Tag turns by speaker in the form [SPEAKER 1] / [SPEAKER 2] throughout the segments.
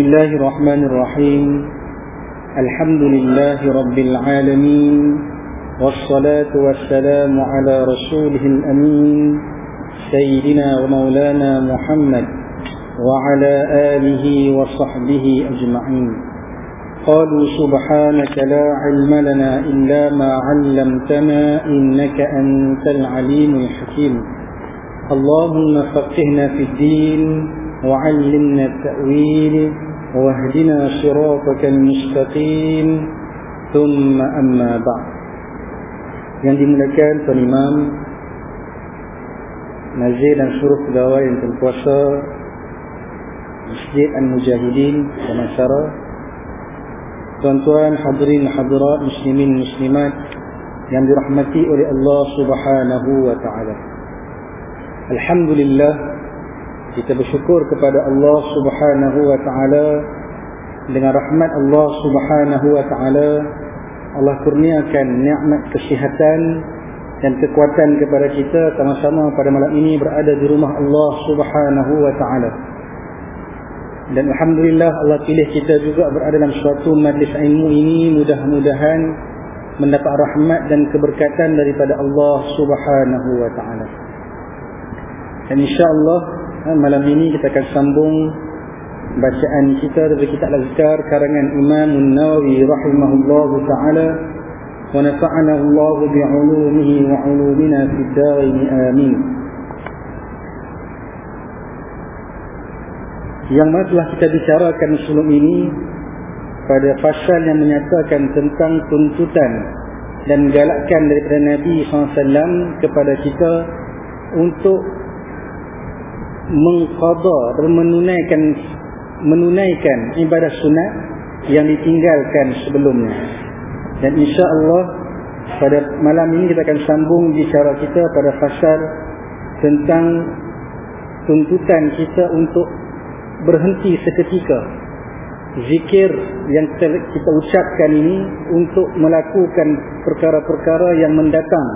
[SPEAKER 1] بسم الله الرحمن الرحيم الحمد لله رب العالمين والصلاة والسلام على رسوله الأمين سيدنا ومولانا محمد وعلى آله وصحبه أجمعين قالوا سبحانك لا علم لنا إلا ما علمتنا إنك أنت العليم الحكيم اللهم فقهنا في الدين وعلمنا التأويل واهدنا صراطك المستقيم ثم أما بعد yang dimulakan Tuan Imam Nazir dan seluruh pegawai yang berkuasa Masjid Al-Mujahidin Damansara Tuan-tuan hadirin hadirat muslimin muslimat yang dirahmati oleh Allah Subhanahu wa taala. Alhamdulillah kita bersyukur kepada Allah Subhanahu wa taala dengan rahmat Allah Subhanahu wa taala Allah kurniakan nikmat kesihatan dan kekuatan kepada kita sama-sama pada malam ini berada di rumah Allah Subhanahu wa taala. Dan alhamdulillah Allah pilih kita juga berada dalam suatu majlis ilmu ini mudah-mudahan mendapat rahmat dan keberkatan daripada Allah Subhanahu wa taala. Dan insya-Allah malam ini kita akan sambung bacaan kita dari kitab Al-Azkar karangan Imam An-Nawawi rahimahullahu taala wa nafa'ana Allah bi'ulumihi wa 'ulumina fid amin. Yang mana telah kita bicarakan sebelum ini pada pasal yang menyatakan tentang tuntutan dan galakkan daripada Nabi SAW kepada kita untuk mengqada atau menunaikan menunaikan ibadah sunat yang ditinggalkan sebelumnya. Dan insya-Allah pada malam ini kita akan sambung bicara kita pada pasal tentang tuntutan kita untuk berhenti seketika zikir yang kita ucapkan ini untuk melakukan perkara-perkara yang mendatang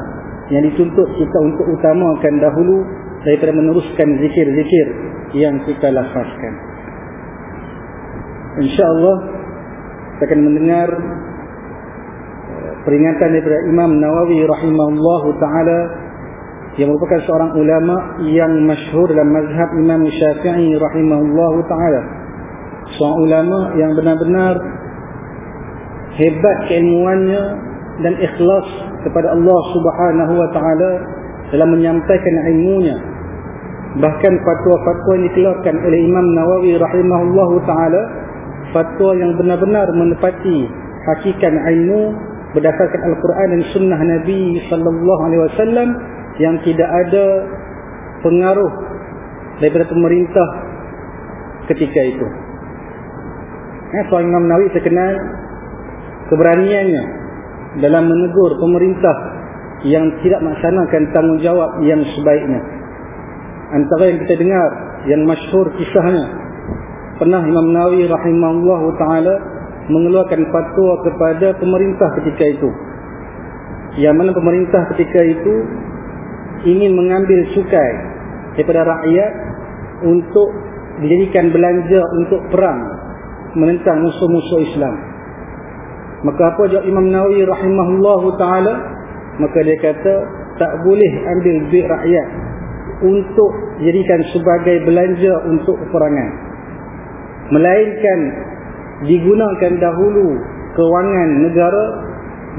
[SPEAKER 1] yang dituntut kita untuk utamakan dahulu daripada meneruskan zikir-zikir yang kita lafazkan. InsyaAllah kita akan mendengar peringatan daripada Imam Nawawi rahimahullahu taala yang merupakan seorang ulama yang masyhur dalam mazhab Imam Syafi'i rahimahullahu taala. Seorang ulama yang benar-benar hebat keilmuannya dan ikhlas kepada Allah Subhanahu wa taala dalam menyampaikan ilmunya. Bahkan fatwa-fatwa yang dikeluarkan oleh Imam Nawawi rahimahullahu taala fatwa yang benar-benar menepati hakikat ilmu berdasarkan Al-Quran dan sunnah Nabi sallallahu alaihi wasallam yang tidak ada pengaruh daripada pemerintah ketika itu. Eh, so Imam Nawawi terkenal keberaniannya dalam menegur pemerintah yang tidak melaksanakan tanggungjawab yang sebaiknya. Antara yang kita dengar yang masyhur kisahnya pernah Imam Nawawi rahimahullahu taala mengeluarkan fatwa kepada pemerintah ketika itu. Yang mana pemerintah ketika itu ingin mengambil cukai daripada rakyat untuk dijadikan belanja untuk perang menentang musuh-musuh Islam. Maka apa jawab Imam Nawawi rahimahullahu taala? Maka dia kata tak boleh ambil duit rakyat untuk jadikan sebagai belanja untuk peperangan. Melainkan digunakan dahulu kewangan negara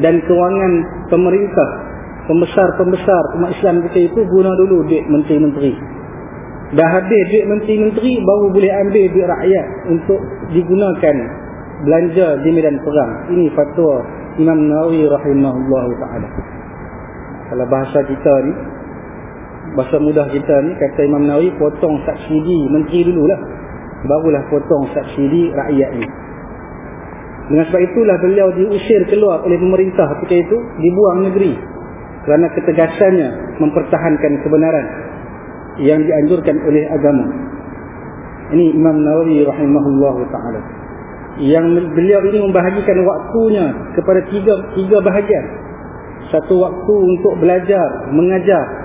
[SPEAKER 1] dan kewangan pemerintah pembesar-pembesar umat Islam ketika itu guna dulu duit menteri-menteri. Dah habis duit menteri-menteri baru boleh ambil duit rakyat untuk digunakan belanja di medan perang. Ini fatwa Imam Nawawi rahimahullah ta'ala. Kalau bahasa kita ni bahasa mudah kita ni kata Imam Nawawi potong subsidi menteri dululah. Barulah potong subsidi rakyat ni. Dengan sebab itulah beliau diusir keluar oleh pemerintah ketika itu dibuang negeri. Kerana ketegasannya mempertahankan kebenaran yang dianjurkan oleh agama. Ini Imam Nawawi rahimahullah ta'ala. Yang beliau ini membahagikan waktunya kepada tiga tiga bahagian. Satu waktu untuk belajar mengajar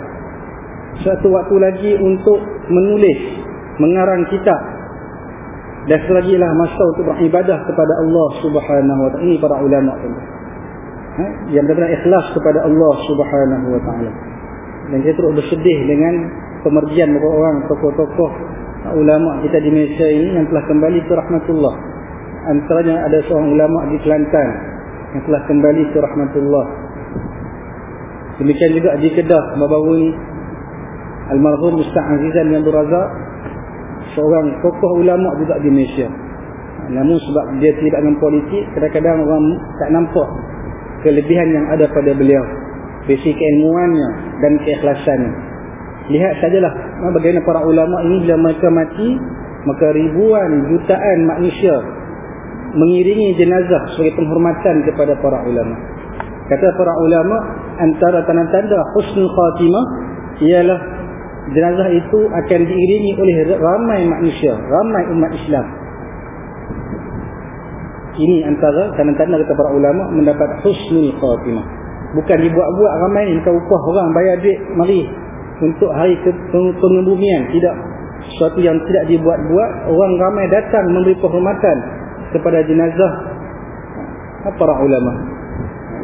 [SPEAKER 1] satu waktu lagi untuk menulis mengarang kitab. Dan satu lagi lah masa untuk beribadah kepada Allah subhanahu wa ta'ala. Ini para ulama ha? yang benar-benar ikhlas kepada Allah subhanahu wa ta'ala. Dan kita terus bersedih dengan pemergian beberapa orang tokoh-tokoh ulama kita di Malaysia ini yang telah kembali ke rahmatullah. Antaranya ada seorang ulama di Kelantan yang telah kembali ke rahmatullah. Demikian juga di Kedah baru-baru ini almarhum Ustaz Azizan yang berazak seorang tokoh ulama juga di Malaysia. Namun sebab dia terlibat dengan politik kadang-kadang orang tak nampak kelebihan yang ada pada beliau. Basic keilmuannya dan keikhlasannya. Lihat sajalah bagaimana para ulama ini bila mereka mati maka ribuan jutaan manusia mengiringi jenazah sebagai penghormatan kepada para ulama. Kata para ulama antara tanda-tanda husnul khatimah ialah jenazah itu akan diiringi oleh ramai manusia, ramai umat Islam. Ini antara tanda-tanda kata para ulama mendapat husnul khatimah. Bukan dibuat-buat ramai ni bukan upah orang bayar duit mari untuk hari pengembumian tidak sesuatu yang tidak dibuat-buat orang ramai datang memberi penghormatan kepada jenazah para ulama.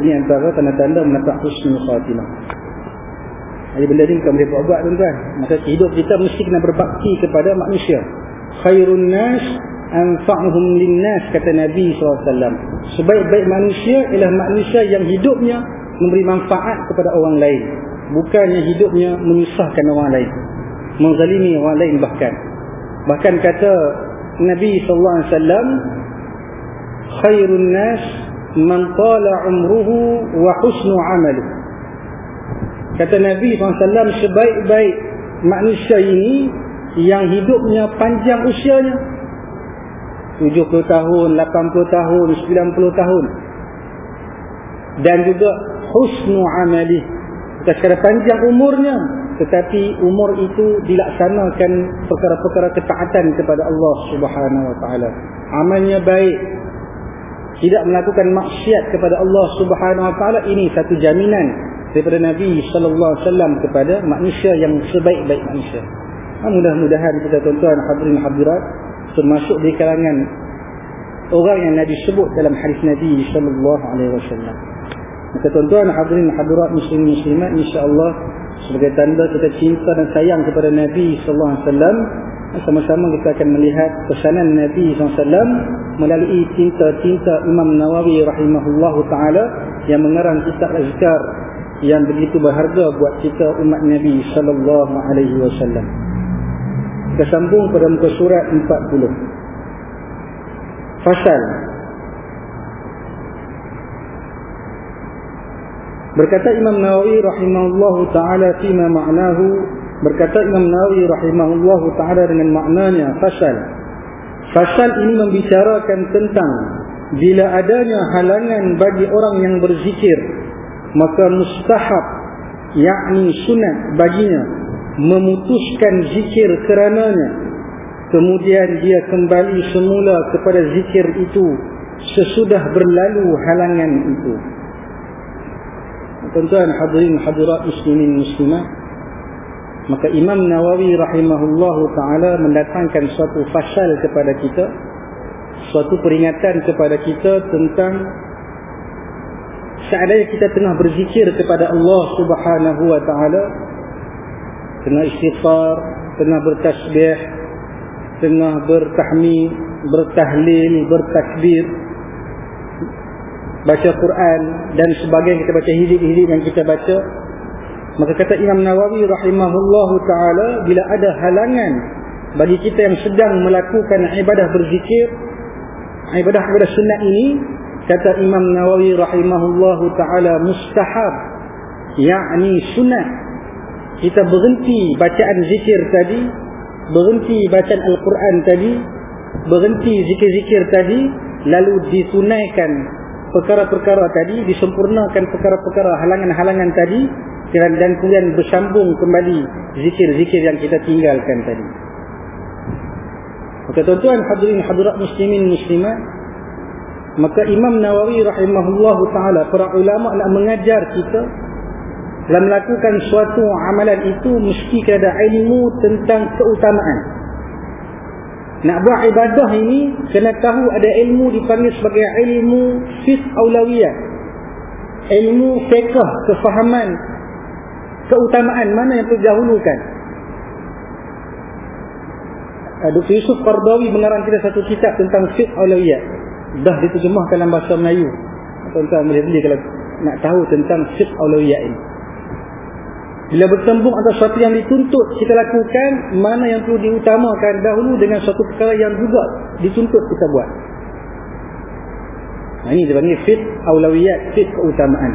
[SPEAKER 1] Ini antara tanda-tanda menetap husnul khatimah. Jadi benda ni bukan boleh buat-buat tuan-tuan. Maka hidup kita mesti kena berbakti kepada manusia. Khairun nas anfa'uhum linnas kata Nabi SAW. Sebaik-baik manusia ialah manusia yang hidupnya memberi manfaat kepada orang lain. Bukannya hidupnya menyusahkan orang lain. Menzalimi orang lain bahkan. Bahkan kata Nabi SAW khairun nas man tala umruhu wa husnu amalu kata Nabi SAW sebaik-baik manusia ini yang hidupnya panjang usianya. 70 tahun, 80 tahun, 90 tahun. Dan juga husnu amali. Sekadar panjang umurnya. Tetapi umur itu dilaksanakan perkara-perkara ketaatan kepada Allah Subhanahu taala. Amalnya baik. Tidak melakukan maksiat kepada Allah Subhanahu taala ini satu jaminan daripada Nabi sallallahu alaihi wasallam kepada manusia yang sebaik-baik manusia. Ha, mudah-mudahan kita tuan-tuan hadirin hadirat termasuk di kalangan orang yang Nabi sebut dalam hadis Nabi sallallahu alaihi wasallam. Maka tuan-tuan hadirin hadirat muslim muslimat insya-Allah sebagai tanda kita cinta dan sayang kepada Nabi sallallahu alaihi wasallam sama-sama kita akan melihat pesanan Nabi SAW melalui cinta-cinta Imam Nawawi rahimahullahu taala yang mengarang kitab azkar yang begitu berharga buat kita umat Nabi sallallahu alaihi wasallam. Kita sambung pada muka surat 40. Fasal Berkata Imam Nawawi rahimahullahu taala fima ma'nahu Berkata Imam Nawawi rahimahullah ta'ala dengan maknanya fasal. Fasal ini membicarakan tentang bila adanya halangan bagi orang yang berzikir maka mustahab yakni sunat baginya memutuskan zikir kerananya. Kemudian dia kembali semula kepada zikir itu sesudah berlalu halangan itu. Tuan-tuan hadirin hadirat muslimin muslimat Maka Imam Nawawi rahimahullahu taala mendatangkan suatu fasal kepada kita, suatu peringatan kepada kita tentang seandainya kita tengah berzikir kepada Allah Subhanahu wa taala, tengah istighfar, tengah bertasbih, tengah bertahmid, bertahlil, bertakbir, baca Quran dan sebagainya kita baca hizib-hizib yang kita baca Maka kata Imam Nawawi rahimahullahu taala bila ada halangan bagi kita yang sedang melakukan ibadah berzikir, ibadah ibadah sunat ini, kata Imam Nawawi rahimahullahu taala mustahab yakni sunat kita berhenti bacaan zikir tadi berhenti bacaan Al-Quran tadi berhenti zikir-zikir tadi lalu ditunaikan perkara-perkara tadi disempurnakan perkara-perkara halangan-halangan tadi dan kemudian bersambung kembali zikir-zikir yang kita tinggalkan tadi. Maka tuan-tuan hadirin hadirat muslimin muslimat maka Imam Nawawi rahimahullah ta'ala para ulama nak mengajar kita dalam melakukan suatu amalan itu mesti ada ilmu tentang keutamaan. Nak buat ibadah ini kena tahu ada ilmu dipanggil sebagai ilmu fiqh aulawiyah ilmu fiqh kefahaman keutamaan mana yang terdahulukan. Dr. Yusuf Qardawi mengarang kita satu kitab tentang fiqh aulawiyah dah diterjemahkan dalam bahasa Melayu. Tuan-tuan boleh beli kalau nak tahu tentang fiqh awlawiyah ini. Bila bertembung antara sesuatu yang dituntut kita lakukan mana yang perlu diutamakan dahulu dengan suatu perkara yang juga dituntut kita buat. Nah, ini dia panggil fiqh awlawiyah fiqh keutamaan.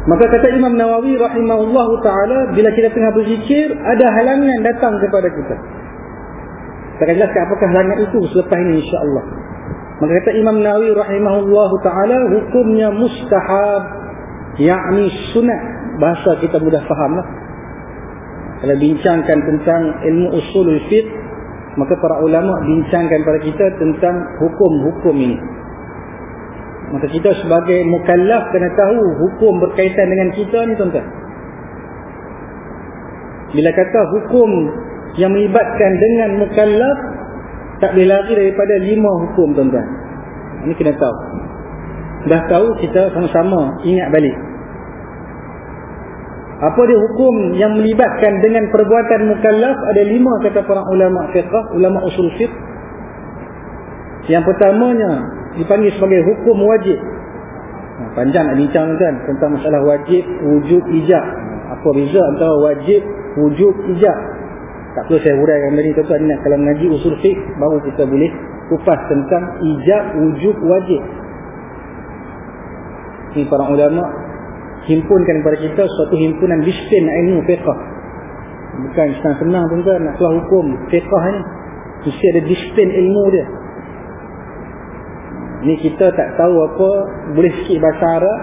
[SPEAKER 1] Maka kata Imam Nawawi rahimahullah ta'ala bila kita tengah berzikir ada halangan datang kepada kita saya akan jelaskan apakah halangan itu selepas ini insya-Allah. Maka kata Imam Nawawi rahimahullahu taala hukumnya mustahab yakni sunat bahasa kita mudah fahamlah. Kalau bincangkan tentang ilmu usulul fiqh maka para ulama bincangkan pada kita tentang hukum-hukum ini. Maka kita sebagai mukallaf kena tahu hukum berkaitan dengan kita ni tuan-tuan. Bila kata hukum yang melibatkan dengan mukallaf tak boleh lari daripada lima hukum tuan-tuan. Ini kena tahu. Dah tahu kita sama-sama ingat balik. Apa dia hukum yang melibatkan dengan perbuatan mukallaf ada lima kata para ulama fiqh, ulama usul fiqh. Yang pertamanya dipanggil sebagai hukum wajib. Ha, panjang nak bincang tuan tentang masalah wajib, wujud, ijab. Apa beza antara wajib, wujud, ijab? Tak perlu saya huraikan tadi tuan-tuan nak kalau mengaji usul fiqh baru kita boleh kupas tentang ijab wujub wajib. Ini para ulama himpunkan kepada kita suatu himpunan disiplin ilmu fiqh. Bukan senang-senang tuan-tuan nak keluar hukum fiqh ni. Mesti ada disiplin ilmu dia. Ni kita tak tahu apa boleh sikit bahasa Arab.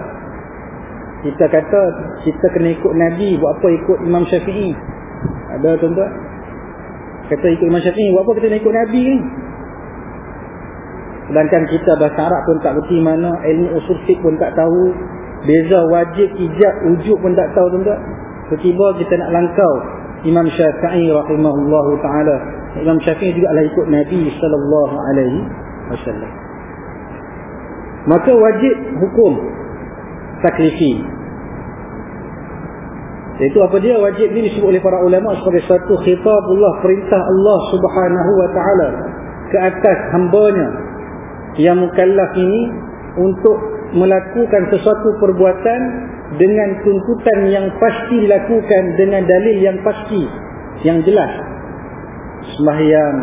[SPEAKER 1] Kita kata kita kena ikut Nabi buat apa ikut Imam Syafi'i. Ada tuan-tuan? Kata ikut Imam Syafi'i, buat apa kita nak ikut Nabi ni? Sedangkan kita bahasa Arab pun tak berti mana, ilmu usul fiqh pun tak tahu, beza wajib, ijab, wujud pun tak tahu tuan-tuan. Setiba kita nak langkau Imam Syafi'i rahimahullahu ta'ala. Imam Syafi'i juga lah ikut Nabi sallallahu alaihi wasallam. Maka wajib hukum taklifi itu apa dia wajib ini disebut oleh para ulama sebagai satu khitabullah perintah Allah Subhanahu wa taala ke atas hamba-Nya yang mukallaf ini untuk melakukan sesuatu perbuatan dengan tuntutan yang pasti dilakukan dengan dalil yang pasti yang jelas. Sembahyang,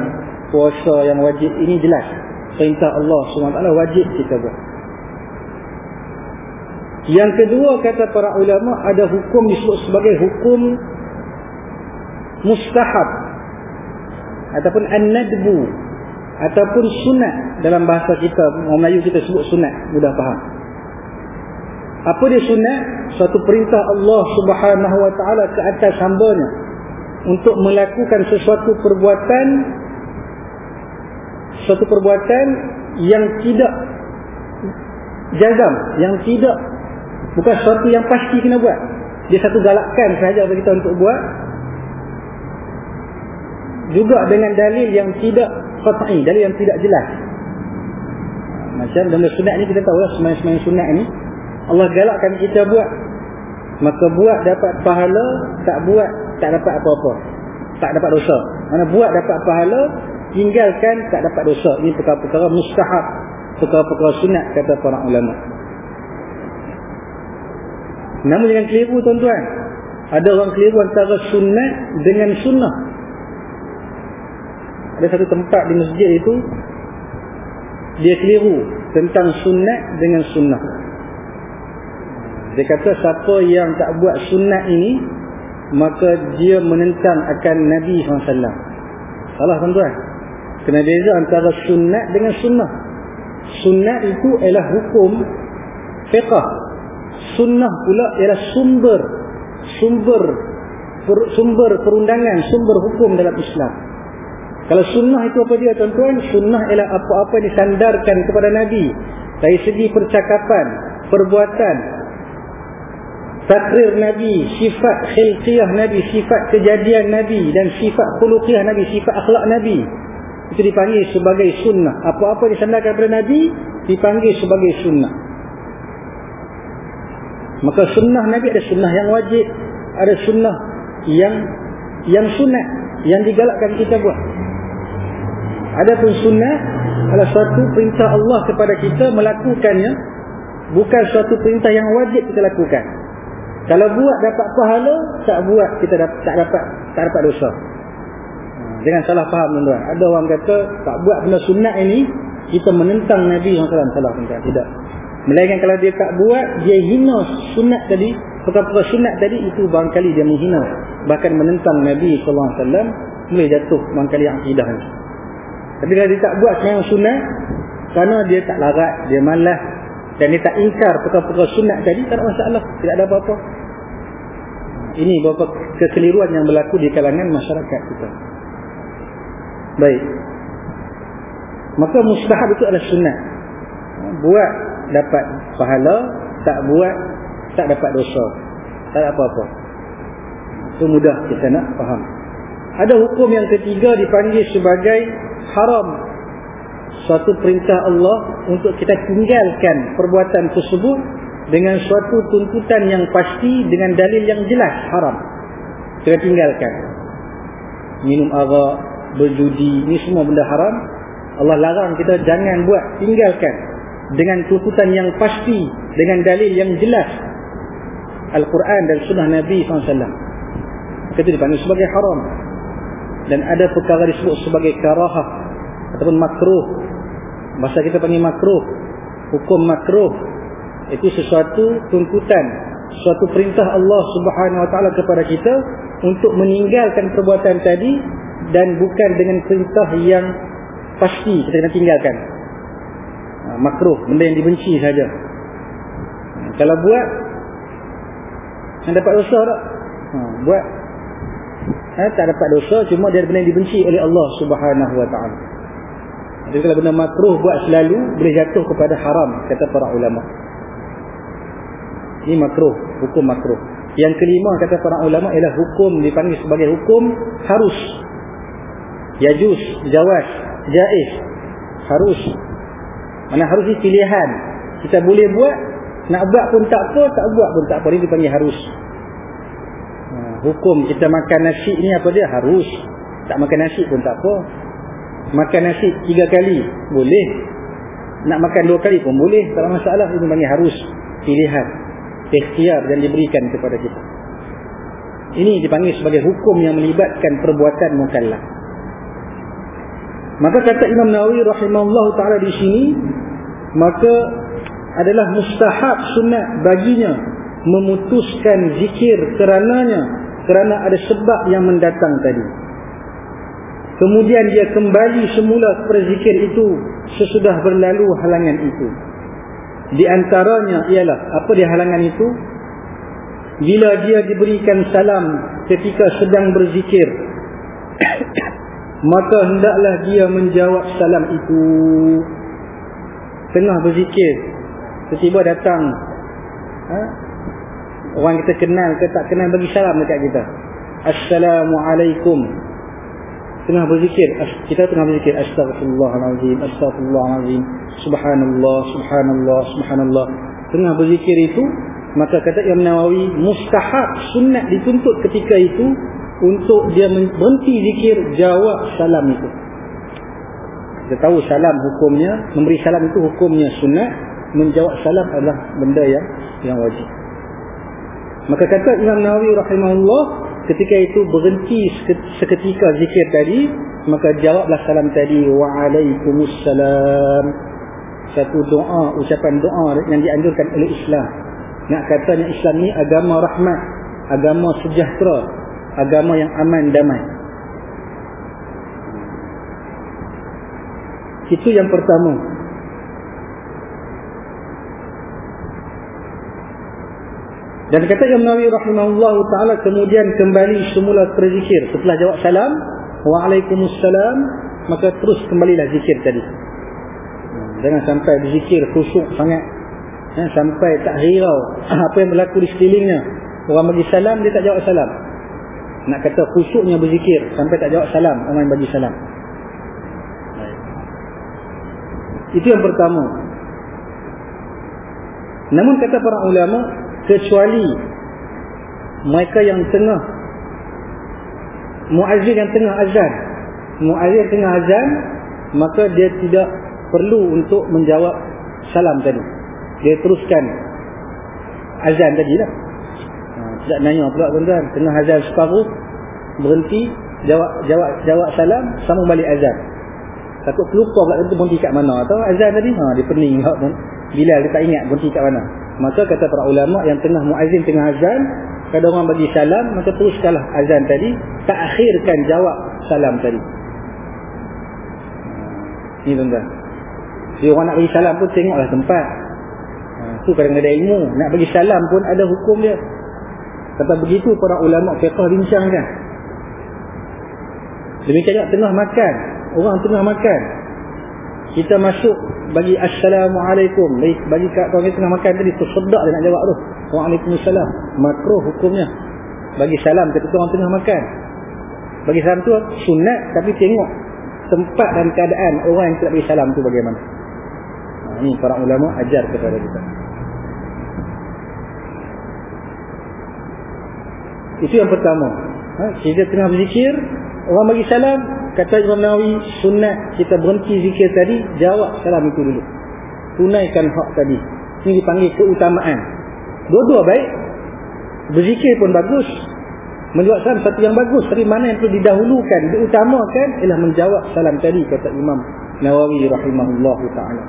[SPEAKER 1] puasa yang wajib ini jelas. Perintah Allah taala wajib kita buat. Yang kedua kata para ulama ada hukum disebut sebagai hukum mustahab ataupun an-nadbu ataupun sunat dalam bahasa kita orang Melayu kita sebut sunat mudah faham. Apa dia sunat? Suatu perintah Allah Subhanahu wa taala ke atas hamba-Nya untuk melakukan sesuatu perbuatan suatu perbuatan yang tidak jazam, yang tidak Bukan sesuatu yang pasti kena buat. Dia satu galakkan sahaja bagi kita untuk buat. Juga dengan dalil yang tidak qat'i, dalil yang tidak jelas. Macam dalam sunat ni kita tahu lah semayang-semayang sunat ni. Allah galakkan kita buat. Maka buat dapat pahala, tak buat tak dapat apa-apa. Tak dapat dosa. Mana buat dapat pahala, tinggalkan tak dapat dosa. Ini perkara-perkara mustahab. Perkara-perkara sunat kata para ulama. Namun jangan keliru tuan-tuan. Ada orang keliru antara sunat dengan sunnah. Ada satu tempat di masjid itu. Dia keliru tentang sunat dengan sunnah. dia kata siapa yang tak buat sunat ini maka dia menentang akan Nabi SAW salah tuan-tuan kena beza antara sunat dengan sunnah sunat itu ialah hukum fiqah sunnah pula ialah sumber sumber per, sumber perundangan sumber hukum dalam Islam. Kalau sunnah itu apa dia tuan-tuan? Sunnah ialah apa-apa disandarkan kepada Nabi. Dari segi percakapan perbuatan takrir Nabi sifat khilqiyah Nabi sifat kejadian Nabi dan sifat khuluqiyah Nabi sifat akhlak Nabi. Itu dipanggil sebagai sunnah. Apa-apa disandarkan kepada Nabi dipanggil sebagai sunnah maka sunnah Nabi ada sunnah yang wajib ada sunnah yang yang sunat yang digalakkan kita buat adapun sunnah adalah suatu perintah Allah kepada kita melakukannya bukan suatu perintah yang wajib kita lakukan kalau buat dapat pahala tak buat kita dapat, tak dapat tak dapat dosa Jangan salah faham tuan-tuan. Ada orang kata tak buat benda sunat ini kita menentang Nabi SAW salah tuan-tuan. Tidak. Melainkan kalau dia tak buat dia hina sunat tadi, perkara-perkara sunat tadi itu barangkali dia menghina bahkan menentang Nabi SAW boleh jatuh barangkali akidah. Tapi kalau dia tak buat semua sunat kerana dia tak larat, dia malas dan dia tak ingkar perkara-perkara sunat tadi tak ada masalah, tidak ada apa-apa. Ini beberapa kekeliruan yang berlaku di kalangan masyarakat kita. Baik. Maka mustahab itu adalah sunat. Buat dapat pahala, tak buat tak dapat dosa. Tak ada apa-apa. Itu mudah kita nak faham. Ada hukum yang ketiga dipanggil sebagai haram. Suatu perintah Allah untuk kita tinggalkan perbuatan tersebut dengan suatu tuntutan yang pasti dengan dalil yang jelas haram. Kita tinggalkan. Minum arak, berjudi ini semua benda haram Allah larang kita jangan buat tinggalkan dengan tuntutan yang pasti dengan dalil yang jelas. Al-Quran dan Sunnah Nabi SAW itu dipanggil sebagai haram. Dan ada perkara disebut sebagai karahah ataupun makruh. Masa kita panggil makruh hukum makruh. Itu sesuatu tuntutan suatu perintah Allah Subhanahu Wa Taala kepada kita untuk meninggalkan perbuatan tadi dan bukan dengan perintah yang pasti kita kena tinggalkan makruh, benda yang dibenci saja. Kalau buat yang dapat dosa tak? Ha, buat. Ha, tak dapat dosa cuma dia benda yang dibenci oleh Allah subhanahu wa ta'ala. Jadi kalau benda makruh buat selalu boleh jatuh kepada haram kata para ulama. Ini makruh, hukum makruh. Yang kelima kata para ulama ialah hukum dipanggil sebagai hukum harus. Yajus, Jawas, Jais Harus Mana harus pilihan Kita boleh buat Nak buat pun tak apa, tak buat pun tak apa. Ini dipanggil harus. Ha, Hukum kita makan nasi ni apa dia? Harus. Tak makan nasi pun tak apa. Makan nasi tiga kali Boleh. Nak makan dua kali pun boleh. Tak ada masalah Ini dipanggil harus. Pilihan. Ikhtiar dan diberikan kepada kita. Ini dipanggil sebagai hukum yang melibatkan perbuatan mukallaf. Maka kata Imam Nawawi rahimahullah taala di sini maka adalah mustahab sunat baginya memutuskan zikir kerananya kerana ada sebab yang mendatang tadi. Kemudian dia kembali semula kepada zikir itu sesudah berlalu halangan itu. Di antaranya ialah apa dia halangan itu? Bila dia diberikan salam ketika sedang berzikir maka hendaklah dia menjawab salam itu tengah berzikir. Tiba-tiba datang ha? orang kita kenal ke tak kenal bagi salam dekat kita. Assalamualaikum. Tengah berzikir. Kita tengah berzikir. Astaghfirullahaladzim Astaghfirullahaladzim. Subhanallah Subhanallah Subhanallah. Tengah berzikir itu maka kata Imam Nawawi mustahab sunat dituntut ketika itu untuk dia berhenti zikir jawab salam itu kita tahu salam hukumnya memberi salam itu hukumnya sunat menjawab salam adalah benda yang yang wajib. Maka kata Imam Nawawi rahimahullah ketika itu berhenti seketika zikir tadi maka jawablah salam tadi waalaikumsalam satu doa ucapan doa yang dianjurkan oleh Islam. Nak katanya Islam ni agama rahmat agama sejahtera agama yang aman damai itu yang pertama Dan kata Imam Nawawi rahimahullah taala kemudian kembali semula berzikir setelah jawab salam, waalaikumsalam, maka terus kembalilah zikir tadi. Jangan sampai berzikir khusyuk sangat. Sampai tak hirau apa yang berlaku di sekelilingnya. Orang bagi salam dia tak jawab salam. Nak kata khusyuknya berzikir sampai tak jawab salam orang yang bagi salam. Itu yang pertama. Namun kata para ulama kecuali mereka yang tengah muazzin yang tengah azan muazzin tengah azan maka dia tidak perlu untuk menjawab salam tadi. Dia teruskan azan tadi lah ha, tidak nanya pula tuan-tuan tengah azan separuh berhenti jawab jawab jawab salam sambung balik azan takut lupa pula itu berhenti kat mana atau azan tadi ha, dia pening bila dia tak ingat berhenti kat mana Maka kata para ulama yang tengah muazzin tengah azan, kada orang bagi salam, maka teruskanlah azan tadi, tak akhirkan jawab salam tadi. Ini tuan-tuan. Jadi orang nak bagi salam pun tengoklah tempat. Ha, kadang-kadang ada ilmu. Nak bagi salam pun ada hukum dia. Kata begitu para ulama fiqah bincangkan. Demikian juga tengah makan. Orang tengah makan. Kita masuk bagi assalamualaikum. Bagi, bagi kat orang tengah makan tadi tersedak dia nak jawab tu. Waalaikumsalam. Makruh hukumnya. Bagi salam ketika orang tengah makan. Bagi salam tu sunat tapi tengok tempat dan keadaan orang yang tidak bagi salam tu bagaimana. Ha, ini para ulama ajar kepada kita. Itu yang pertama. Ha, kita tengah berzikir orang bagi salam kata Imam Nawawi sunat kita berhenti zikir tadi jawab salam itu dulu. Tunaikan hak tadi. Ini dipanggil keutamaan. Dua-dua baik. Berzikir pun bagus. Menjawab salam satu yang bagus. Tapi mana yang perlu didahulukan diutamakan ialah menjawab salam tadi kata Imam Nawawi rahimahullah ta'ala.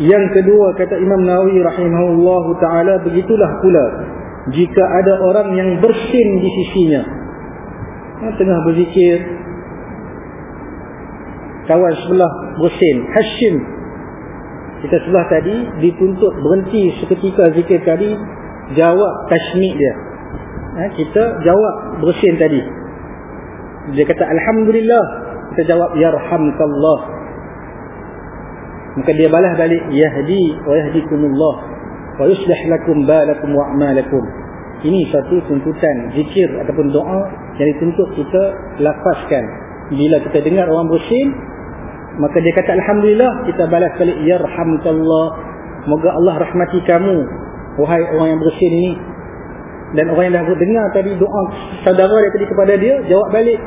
[SPEAKER 1] Yang kedua kata Imam Nawawi rahimahullah ta'ala begitulah pula jika ada orang yang bersin di sisinya. Tengah berzikir. Kawan sebelah bersin. Hashim. Kita sebelah tadi dituntut berhenti seketika zikir tadi. Jawab tashmik dia. Ha, kita jawab bersin tadi. Dia kata Alhamdulillah. Kita jawab Yarhamkallah. Maka dia balas balik Yahdi wa yahdikumullah wa yuslih lakum balakum wa a'malakum ini satu tuntutan zikir ataupun doa yang dituntut kita lafazkan. Bila kita dengar orang bersin maka dia kata alhamdulillah kita balas balik yarhamkallah. Moga Allah rahmati kamu wahai orang yang bersin ini. Dan orang yang dah dengar tadi doa saudara dia tadi kepada dia jawab balik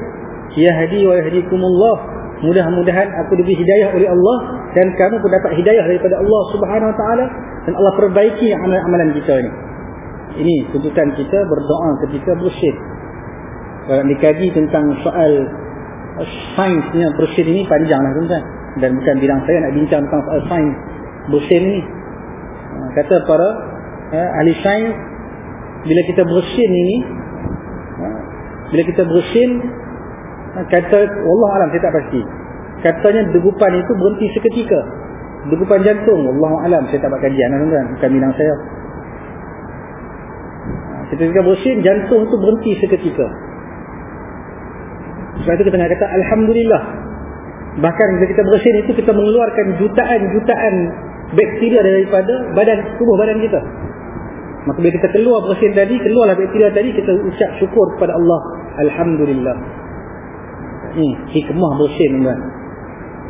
[SPEAKER 1] ya hadi wa yahdikumullah mudah-mudahan aku diberi hidayah oleh Allah dan kamu pun dapat hidayah daripada Allah Subhanahu wa taala dan Allah perbaiki amalan-amalan kita ini. Ini tuntutan kita berdoa ketika bersin. Kalau dikaji tentang soal sainsnya bersin ini panjanglah tuan-tuan dan bukan bilang saya nak bincang tentang soal sains bersin ini. Ha, kata para eh, ahli sains bila kita bersin ini ha, bila kita bersin kata Allah alam saya tak pasti. Katanya degupan itu berhenti seketika. Degupan jantung Allah alam saya tak buat kajian tuan-tuan. Bukan bilang saya. Ketika bersin jantung itu berhenti seketika. Sebab itu kita nak kata Alhamdulillah. Bahkan bila kita bersin itu kita mengeluarkan jutaan-jutaan bakteria daripada badan tubuh badan kita. Maka bila kita keluar bersin tadi keluarlah bakteria tadi kita ucap syukur kepada Allah. Alhamdulillah ni hikmah bersin tuan.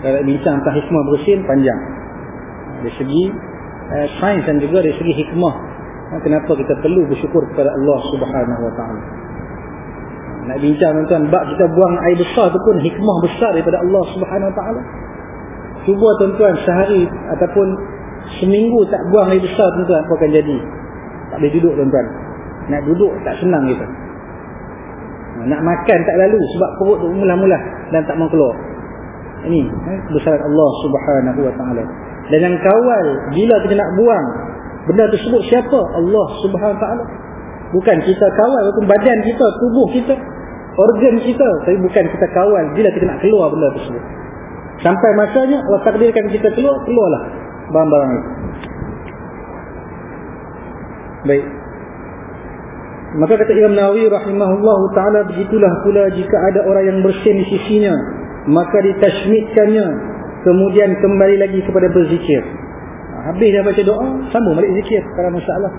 [SPEAKER 1] Kalau bincang tentang hikmah bersin panjang. Dari segi uh, sains dan juga dari segi hikmah. Uh, kenapa kita perlu bersyukur kepada Allah subhanahu wa ta'ala? Nak bincang tuan-tuan bak kita buang air besar tu pun hikmah besar daripada Allah subhanahu wa ta'ala. Cuba tuan-tuan sehari ataupun seminggu tak buang air besar tuan-tuan apa akan jadi? Tak boleh duduk tuan-tuan. Nak duduk tak senang kita nak makan tak lalu sebab perut tu mula-mula dan tak mau keluar. Ini eh, besaran Allah Subhanahu wa taala. Dan yang kawal bila kita nak buang benda tersebut siapa? Allah Subhanahu taala. Bukan kita kawal walaupun badan kita tubuh kita organ kita tapi bukan kita kawal bila kita nak keluar benda tersebut. Sampai masanya Allah takdirkan kita keluar keluarlah barang-barang itu. Baik maka kata Imam Nawawi rahimahullah taala begitulah pula jika ada orang yang bersin di sisinya maka ditashmidkannya. Kemudian kembali lagi kepada berzikir. Habis dia baca doa sambung balik zikir kalau masalah.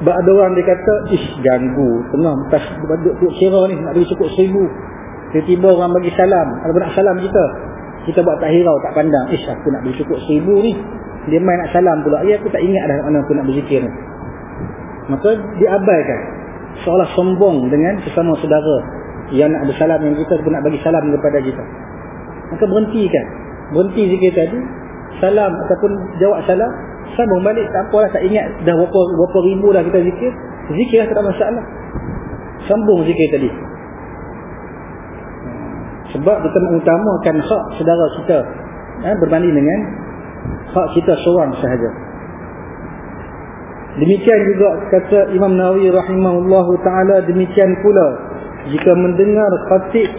[SPEAKER 1] Ada orang dia kata ish ganggu tengah bekas duduk, kira ni nak bagi cukup seribu. Tiba-tiba orang bagi salam kalau nak salam kita? Kita buat tak hirau tak pandang ish aku nak bagi cukup seribu ni. Dia main nak salam pula. Ya aku tak ingat dah mana aku nak berzikir ni maka diabaikan. Seolah sombong dengan sesama saudara yang nak bersalam yang kita nak bagi salam kepada kita. Maka berhentikan. Berhenti zikir tadi. Salam ataupun jawab salam. Sambung balik tak apalah tak ingat dah berapa, berapa ribu dah kita zikir. Zikir lah tak ada masalah. Sambung zikir tadi. Sebab kita mengutamakan hak saudara kita eh, berbanding dengan hak kita seorang sahaja demikian juga kata Imam Nawawi rahimahullahu taala demikian pula jika mendengar khatib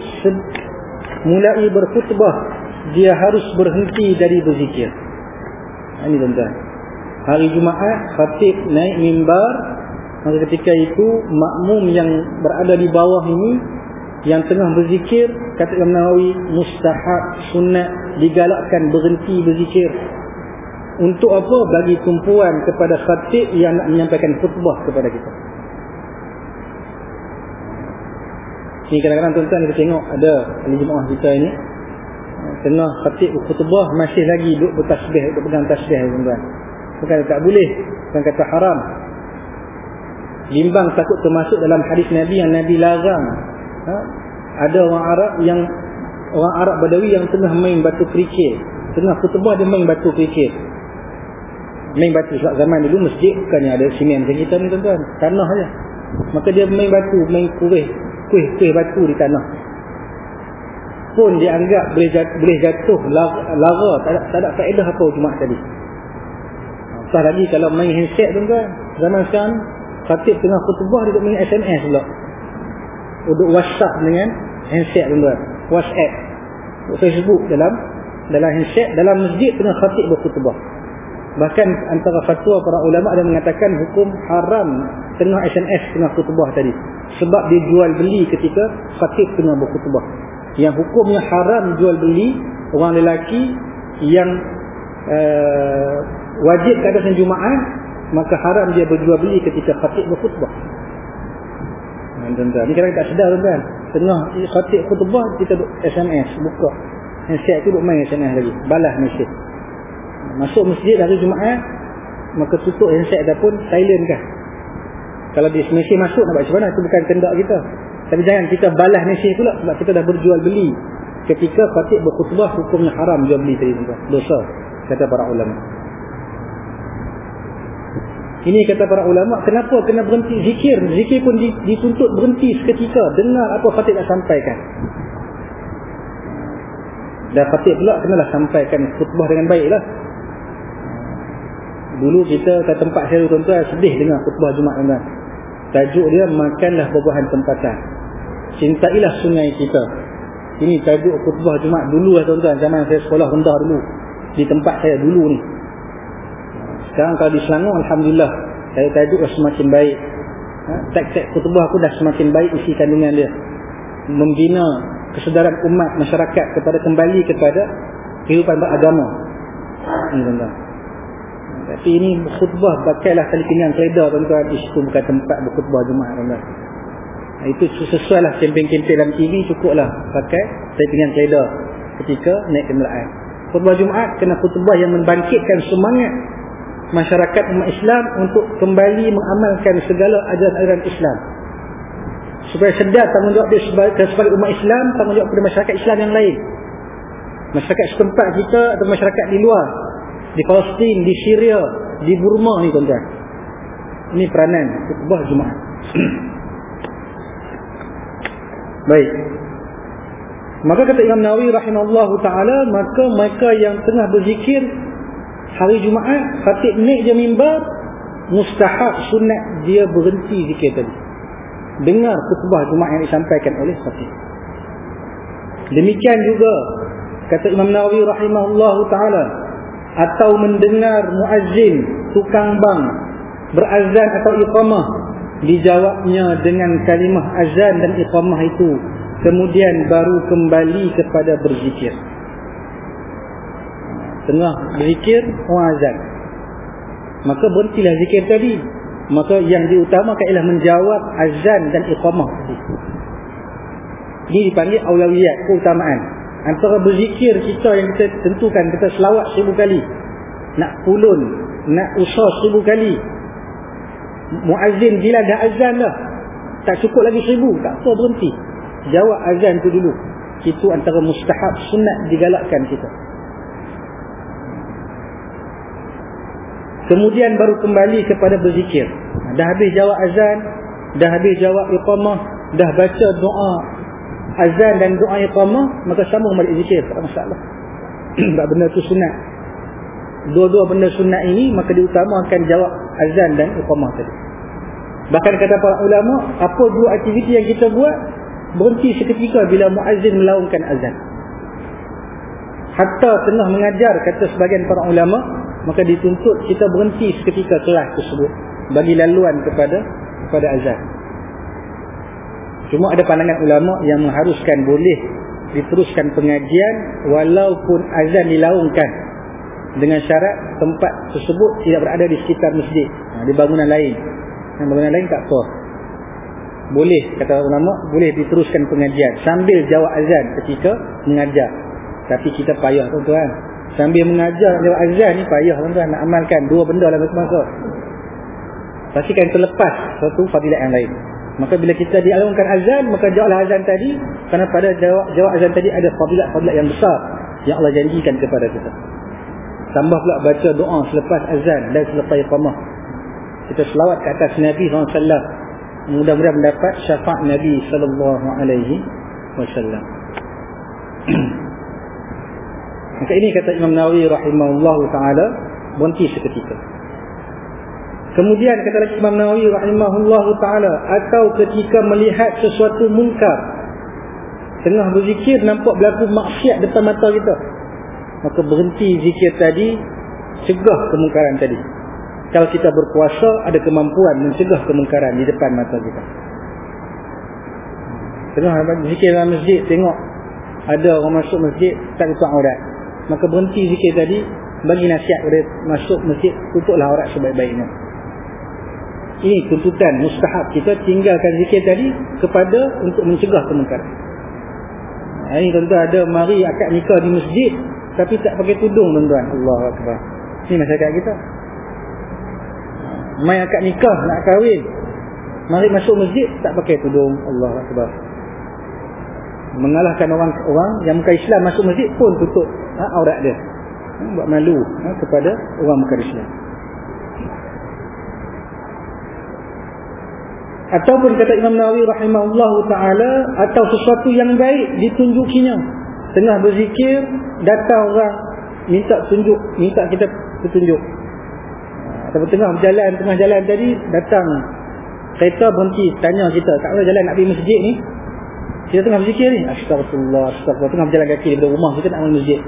[SPEAKER 1] mulai berkhutbah dia harus berhenti dari berzikir. Ini tuan-tuan. Hari Jumaat khatib naik mimbar maka ketika itu makmum yang berada di bawah ini yang tengah berzikir kata Imam Nawawi mustahab sunat digalakkan berhenti berzikir untuk apa bagi tumpuan kepada khatib yang nak menyampaikan khutbah kepada kita Ini kadang-kadang tuan-tuan kita tengok ada ahli jemaah kita ini tengah khatib khutbah masih lagi duduk bertasbih, duduk pegang tasbih tuan-tuan. Bukan tak boleh, bukan kata haram. Limbang takut termasuk dalam hadis Nabi yang Nabi larang. Ha? Ada orang Arab yang orang Arab Badawi yang tengah main batu kerikil. Tengah khutbah dia main batu kerikil. Main batu. Sebab zaman dulu masjid bukannya ada simen macam kita ni tuan-tuan. Tanah saja. Maka dia main batu, main kuih kuih-kuih batu di tanah. Pun dianggap boleh jatuh, boleh jatuh lara. Tak ada, tak ada faedah apa Jumaat tadi. Lepas lagi kalau main handset tu kan zaman sekarang khatib tengah khutbah dia main SMS pula. Duduk whatsapp dengan handset tu kan whatsapp Facebook dalam dalam handset dalam masjid tengah khatib berkhutbah Bahkan antara fatwa para ulama ada mengatakan hukum haram tengah SMS tengah khutbah tadi. Sebab dia jual beli ketika khatib tengah berkhutbah. Yang hukumnya haram jual beli orang lelaki yang uh, wajib keadaan Jumaat maka haram dia berjual beli ketika khatib berkhutbah. Tuan-tuan, ni kadang tak sedar tuan-tuan. Tengah khatib khutbah kita SMS buka. Handset tu duk main SMS lagi. Balas mesej masuk masjid hari Jumaat maka tutup handset ataupun silent kan. Kalau dia mesej masuk nak buat macam mana? Itu bukan kendak kita. Tapi jangan kita balas mesej pula sebab kita dah berjual beli. Ketika khatib berkhutbah hukumnya haram jual beli tadi dosa kata para ulama. Ini kata para ulama kenapa kena berhenti zikir? Zikir pun dituntut berhenti seketika. Dengar apa khatib nak sampaikan. Dan khatib pula kenalah sampaikan khutbah dengan baiklah Dulu kita ke tempat saya tuan-tuan sedih dengan khutbah Jumat tuan-tuan. Tajuk dia makanlah buah-buahan tempatan. Cintailah sungai kita. Ini tajuk khutbah Jumat dulu lah tuan-tuan zaman saya sekolah rendah dulu di tempat saya dulu ni. Sekarang kalau di Selangor alhamdulillah saya tajuk dah semakin baik. Ha, teks-teks khutbah aku dah semakin baik isi kandungan dia. Membina kesedaran umat masyarakat kepada kembali kepada kehidupan beragama. Ini tuan-tuan. Tapi ini khutbah pakailah tali pinggang keledar tuan-tuan. Itu bukan tempat berkhutbah Jumaat tuan-tuan. Itu sesuai lah kempen-kempen dalam TV cukuplah pakai tali pinggang keledar ketika naik kenderaan. Khutbah Jumaat kena khutbah yang membangkitkan semangat masyarakat umat Islam untuk kembali mengamalkan segala ajaran-ajaran Islam. Supaya sedar tanggungjawab dia sebagai umat Islam, tanggungjawab kepada masyarakat Islam yang lain. Masyarakat setempat kita atau masyarakat di luar di Palestin, di Syria, di Burma ni tuan-tuan. Ini peranan khutbah Jumaat. Baik. Maka kata Imam Nawawi rahimahullahu taala, maka mereka yang tengah berzikir hari Jumaat, khatib naik je mimbar, mustahab sunat dia berhenti zikir tadi. Dengar khutbah Jumaat yang disampaikan oleh khatib. Demikian juga kata Imam Nawawi rahimahullahu taala atau mendengar muazzin tukang bang berazan atau iqamah dijawabnya dengan kalimah azan dan iqamah itu kemudian baru kembali kepada berzikir. Tengah berzikir azan maka berhentilah zikir tadi. Maka yang diutamakan ialah menjawab azan dan iqamah tadi. Ini dipanggil awlawiyat keutamaan antara berzikir kita yang kita tentukan kita selawat seribu kali. Nak pulun nak usah seribu kali. Muazzin bila dah azan dah tak cukup lagi seribu tak apa berhenti. Jawab azan tu dulu. Itu antara mustahab sunat digalakkan kita. Kemudian baru kembali kepada berzikir. Dah habis jawab azan dah habis jawab iqamah dah baca doa azan dan doa iqamah maka sambung balik zikir tak masalah. Tak benda tu sunat. Dua-dua benda sunat ini maka diutamakan jawab azan dan iqamah tadi. Bahkan kata para ulama apa dua aktiviti yang kita buat berhenti seketika bila muazzin melaungkan azan. Hatta tengah mengajar kata sebagian para ulama maka dituntut kita berhenti seketika kelas tersebut. Bagi laluan kepada kepada azan cuma ada pandangan ulama yang mengharuskan boleh diteruskan pengajian walaupun azan dilaungkan dengan syarat tempat tersebut tidak berada di sekitar masjid. Ha, di bangunan lain. Yang bangunan lain tak apa boleh kata ulama boleh diteruskan pengajian sambil jawab azan ketika mengajar. Tapi kita payah tuan-tuan. Sambil mengajar jawab azan ni payah tuan-tuan. Nak amalkan dua benda dalam masa pastikan terlepas satu fadilat yang lain maka bila kita dialungkan azan maka jawablah azan tadi kerana pada jawab, jawab azan tadi ada fadilat-fadilat yang besar yang Allah janjikan kepada kita tambah pula baca doa selepas azan dan selepas iqamah kita selawat ke atas Nabi SAW mudah-mudahan mendapat syafaat Nabi wasallam. Maka ini kata Imam Nawawi rahimahullahu taala berhenti seketika. Kemudian kata lagi Imam Nawawi rahimahullahu taala atau ketika melihat sesuatu mungkar tengah berzikir nampak berlaku maksiat depan mata kita maka berhenti zikir tadi cegah kemungkaran tadi. Kalau kita berpuasa ada kemampuan mencegah kemungkaran di depan mata kita. Tengah zikir dalam masjid tengok ada orang masuk masjid tak tutup aurat. Maka berhenti zikir tadi bagi nasihat kepada masuk masjid tutuplah aurat sebaik-baiknya ini tuntutan mustahab kita tinggalkan zikir tadi kepada untuk mencegah kemungkaran. Ini tentu ada mari akad nikah di masjid tapi tak pakai tudung tuan-tuan. Allah Akbar. Ini masyarakat kita. Mai akad nikah nak kahwin. Mari masuk masjid tak pakai tudung. Allah Akbar. Mengalahkan orang orang yang muka Islam masuk masjid pun tutup ha, aurat dia. Ha, buat malu ha, kepada orang muka Islam ataupun kata Imam Nawawi rahimahullah taala atau sesuatu yang baik ditunjukinya. Tengah berzikir datang orang minta tunjuk minta kita tunjuk Sampai tengah berjalan, tengah jalan tadi Datang. Kereta berhenti Tanya kita Tak boleh jalan nak pergi masjid ni? Kita tengah berzikir ni. Astagfirullah Astagfirullah Tengah berjalan kaki daripada rumah kita nak pergi masjid.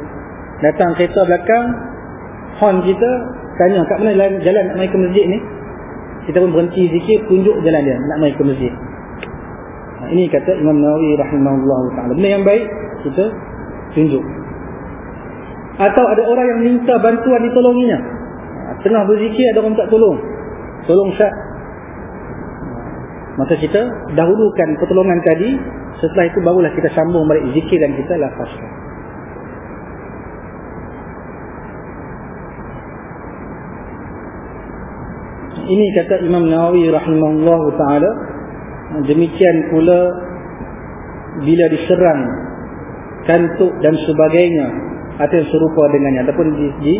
[SPEAKER 1] Datang kereta belakang Horn kita Tanya kat mana jalan, jalan nak pergi ke masjid ni Kita pun berhenti zikir Tunjuk jalan dia. Nak pergi ke masjid. Ha, Ini kata Imam Nawawi Rahimahullah Ta'ala. Benda yang baik Kita tunjuk. Atau ada orang yang minta bantuan ditolonginya. Tengah berzikir ada orang tak tolong. Tolong syak maka kita dahulukan pertolongan tadi. Setelah itu barulah kita sambung balik zikir dan kita lafazkan ini kata Imam Nawawi rahimahullah ta'ala demikian pula bila diserang kantuk dan sebagainya atau yang serupa dengannya ataupun di, di,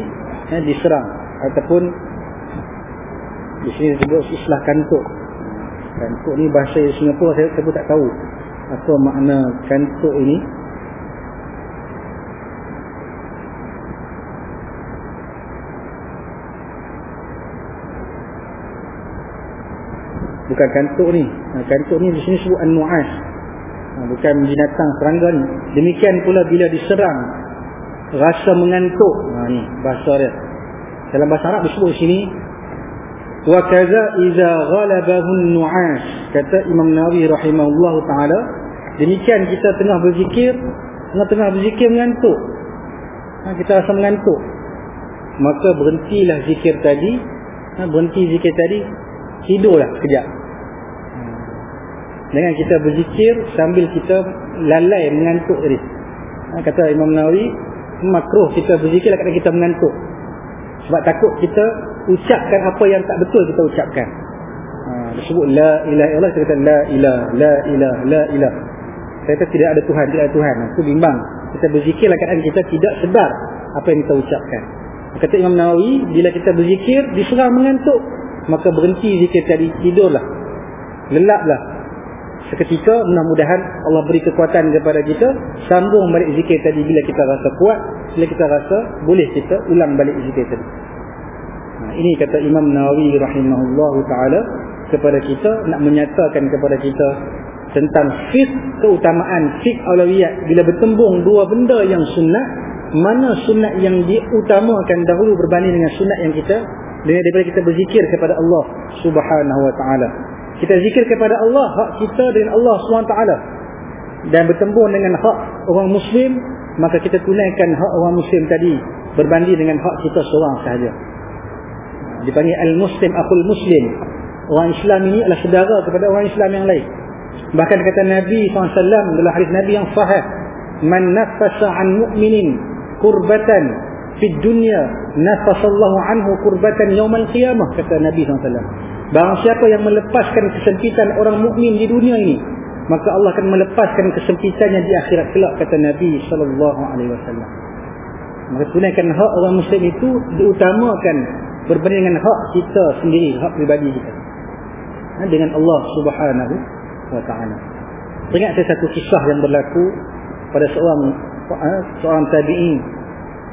[SPEAKER 1] eh, diserang ataupun di sini disebut islah kantuk. Kantuk ni bahasa Singapura saya, saya pun tak tahu apa makna kantuk ini bukan kantuk ni. Ha, kantuk ni di sini sebut an-nu'as. Ha, bukan binatang serangga ni. Demikian pula bila diserang rasa mengantuk. Ha, ni bahasa dia. Dalam bahasa Arab disebut di sini wa kaza iza ghalabahu an-nu'as kata Imam Nawawi rahimahullah taala. Demikian kita tengah berzikir tengah-tengah berzikir mengantuk. Ha, kita rasa mengantuk. Maka berhentilah zikir tadi. Berhenti zikir tadi tidurlah sekejap dengan kita berzikir sambil kita lalai mengantuk tadi ha, kata Imam Nawawi makruh kita berzikir kadang kita mengantuk. Sebab takut kita ucapkan apa yang tak betul kita ucapkan. Ha, disebut la ilah ilah kita kata la ilah la ilah la ilah saya kata tidak ada Tuhan tidak ada Tuhan. Itu bimbang. Kita berzikir kadang kita tidak sedar apa yang kita ucapkan. Kata Imam Nawawi, bila kita berzikir, diserang mengantuk, maka berhenti zikir tadi, tidurlah. Lelaplah. Seketika, mudah-mudahan Allah beri kekuatan kepada kita, sambung balik zikir tadi bila kita rasa kuat, bila kita rasa boleh kita ulang balik zikir tadi. Nah, ini kata Imam Nawawi rahimahullah ta'ala kepada kita, nak menyatakan kepada kita tentang fit keutamaan, fit awlawiyat. Bila bertembung dua benda yang sunnah, mana sunat yang diutamakan dahulu berbanding dengan sunat yang kita daripada kita berzikir kepada Allah Subhanahu wa taala. Kita zikir kepada Allah hak kita dengan Allah taala dan bertembung dengan hak orang muslim maka kita tunaikan hak orang muslim tadi berbanding dengan hak kita seorang sahaja. Dipanggil al-muslim akhul muslim. Orang Islam ini adalah saudara kepada orang Islam yang lain. Bahkan kata Nabi SAW dalam hadis Nabi yang sahih, "Man nafasa 'an mu'minin kurbatan fi dunya nafasallahu anhu kurbatan yaumal qiyamah kata Nabi SAW barang siapa yang melepaskan kesempitan orang mukmin di dunia ini maka Allah akan melepaskan kesempitannya di akhirat kelak kata Nabi SAW maka tunaikan hak orang muslim itu diutamakan berbanding dengan hak kita sendiri hak pribadi kita. Ha, dengan Allah subhanahu wa ta'ala. Ingat saya satu kisah yang berlaku pada seorang seorang tabi'in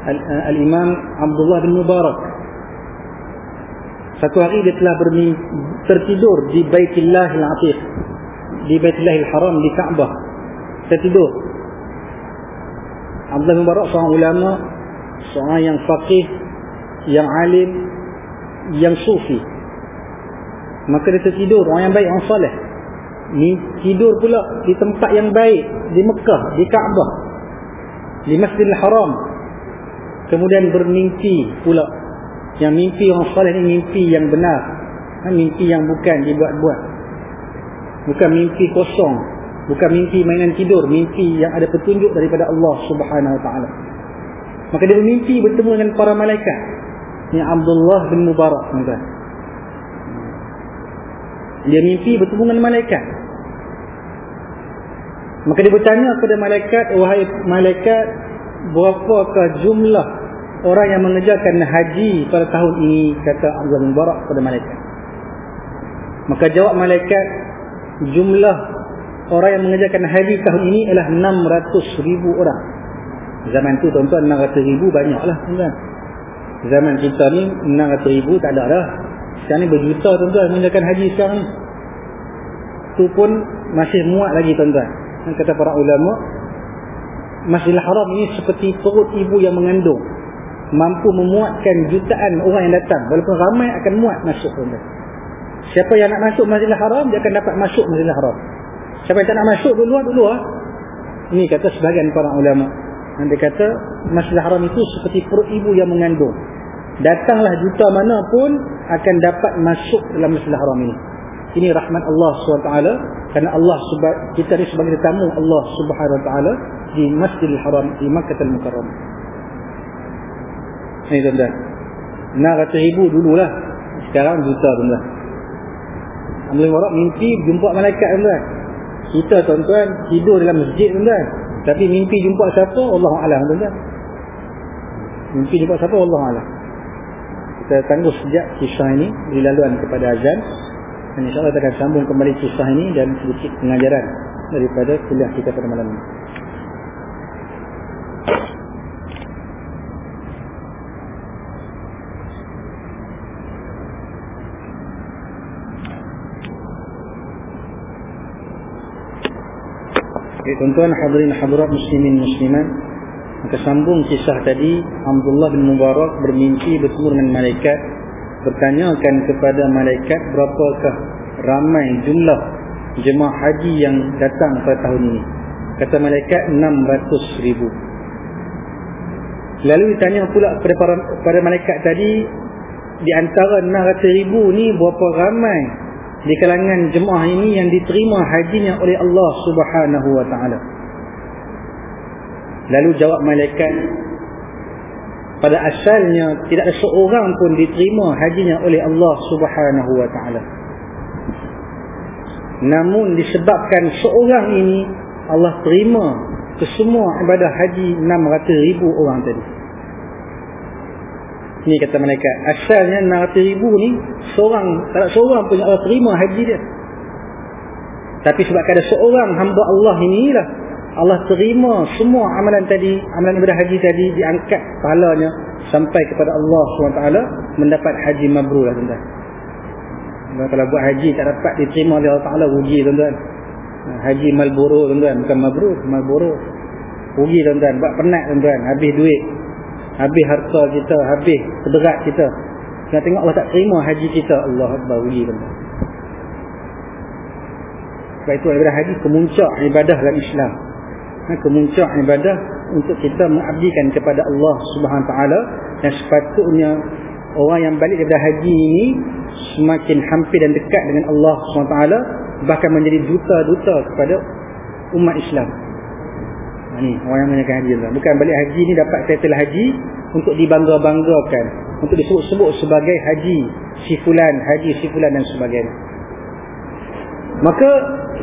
[SPEAKER 1] al-imam Abdullah bin Mubarak. Satu hari dia telah tertidur di Baitillah al-Atiq di Baitillah al-Haram di Kaabah. Tertidur. Abdullah bin Mubarak seorang ulama seorang yang faqih yang alim yang sufi. Maka dia tertidur. Orang yang baik orang soleh. Ni tidur pula di tempat yang baik di Mekah di Kaabah di Masjidil Haram kemudian bermimpi pula. Yang mimpi orang salih ni mimpi yang benar. Ha, mimpi yang bukan dibuat-buat. Bukan mimpi kosong. Bukan mimpi mainan tidur. Mimpi yang ada petunjuk daripada Allah subhanahu wa ta'ala. Maka dia bermimpi bertemu dengan para malaikat. Ni Abdullah bin Mubarak dia mimpi bertemu dengan malaikat. Maka dia bertanya kepada malaikat, wahai malaikat, berapakah jumlah orang yang mengerjakan haji pada tahun ini, kata Abdul Mubarak kepada malaikat. Maka jawab malaikat, jumlah orang yang mengerjakan haji tahun ini adalah 600 ribu orang. Zaman tu tuan-tuan 600 ribu banyaklah tuan-tuan. Zaman kita ni 600 ribu tak ada dah. Sekarang ni berjuta tuan-tuan mengerjakan haji sekarang ni. Tu pun masih muat lagi tuan-tuan kata para ulama Masjidil Haram ini seperti perut ibu yang mengandung mampu memuatkan jutaan orang yang datang. Walaupun ramai akan muat masuk pun siapa yang nak masuk Masjidil Haram dia akan dapat masuk Masjidil Haram. Siapa yang tak nak masuk dulu dulu ah. Ini kata sebagian para ulama. Yang dia kata Masjidil Haram itu seperti perut ibu yang mengandung. Datanglah juta mana pun akan dapat masuk dalam Masjidil Haram ini. Ini rahmat Allah SWT kerana Allah kita ni sebagai tetamu Allah Taala di Masjidil Haram di Makkah Al-Mukarram. Ini tuan-tuan. Nak kata ribu dululah. Sekarang juta tuan-tuan. Ambil warak mimpi jumpa malaikat tuan-tuan. Kita tuan-tuan tidur dalam masjid tuan-tuan. Tapi mimpi jumpa siapa? Allah Alam tuan-tuan. Mimpi jumpa siapa? Allah Alam. Kita tangguh sejak kisah ini. Dilaluan kepada azan. Dan insyaAllah kita akan sambung kembali kisah ini dan sedikit pengajaran daripada kuliah kita pada malam ini. Tuan-tuan hadirin hadirat muslimin musliman Maka sambung kisah tadi Abdullah bin Mubarak bermimpi bertemu dengan malaikat Bertanyakan kepada malaikat Berapakah ramai jumlah jemaah haji yang datang pada tahun ini. Kata malaikat 600 ribu. Lalu ditanya pula kepada para, pada malaikat tadi Di antara 600 ribu ni Berapa ramai di kalangan jemaah ini yang diterima hajinya oleh Allah subhanahu wa ta'ala Lalu jawab malaikat pada asalnya tidak ada seorang pun diterima hajinya oleh Allah Subhanahu wa taala. Namun disebabkan seorang ini Allah terima kesemua ibadah haji 600 ribu orang tadi. Ini kata malaikat, asalnya 600 ribu ni seorang tak ada seorang pun Allah terima haji dia. Tapi sebab ada seorang hamba Allah inilah Allah terima semua amalan tadi, amalan ibadah haji tadi diangkat pahalanya sampai kepada Allah SWT mendapat haji mabrur lah tuan-tuan. Kalau buat haji tak dapat diterima oleh Allah Taala rugi tuan-tuan. Haji malboro tuan-tuan, bukan mabrur, malboro. Rugi tuan-tuan, buat penat tuan-tuan, habis duit. Habis harta kita, habis sederat kita. Nak tengok Allah tak terima haji kita, Allah Akbar tuan-tuan. Sebab itu ibadah haji kemuncak ibadah dalam Islam kemuncak ibadah untuk kita mengabdikan kepada Allah Subhanahu taala dan sepatutnya orang yang balik daripada haji ini semakin hampir dan dekat dengan Allah Subhanahu taala bahkan menjadi duta-duta kepada umat Islam. Ha, orang yang menjaga haji lah. Bukan balik haji ni dapat title haji untuk dibangga-banggakan, untuk disebut-sebut sebagai haji si fulan, haji si fulan dan sebagainya. Maka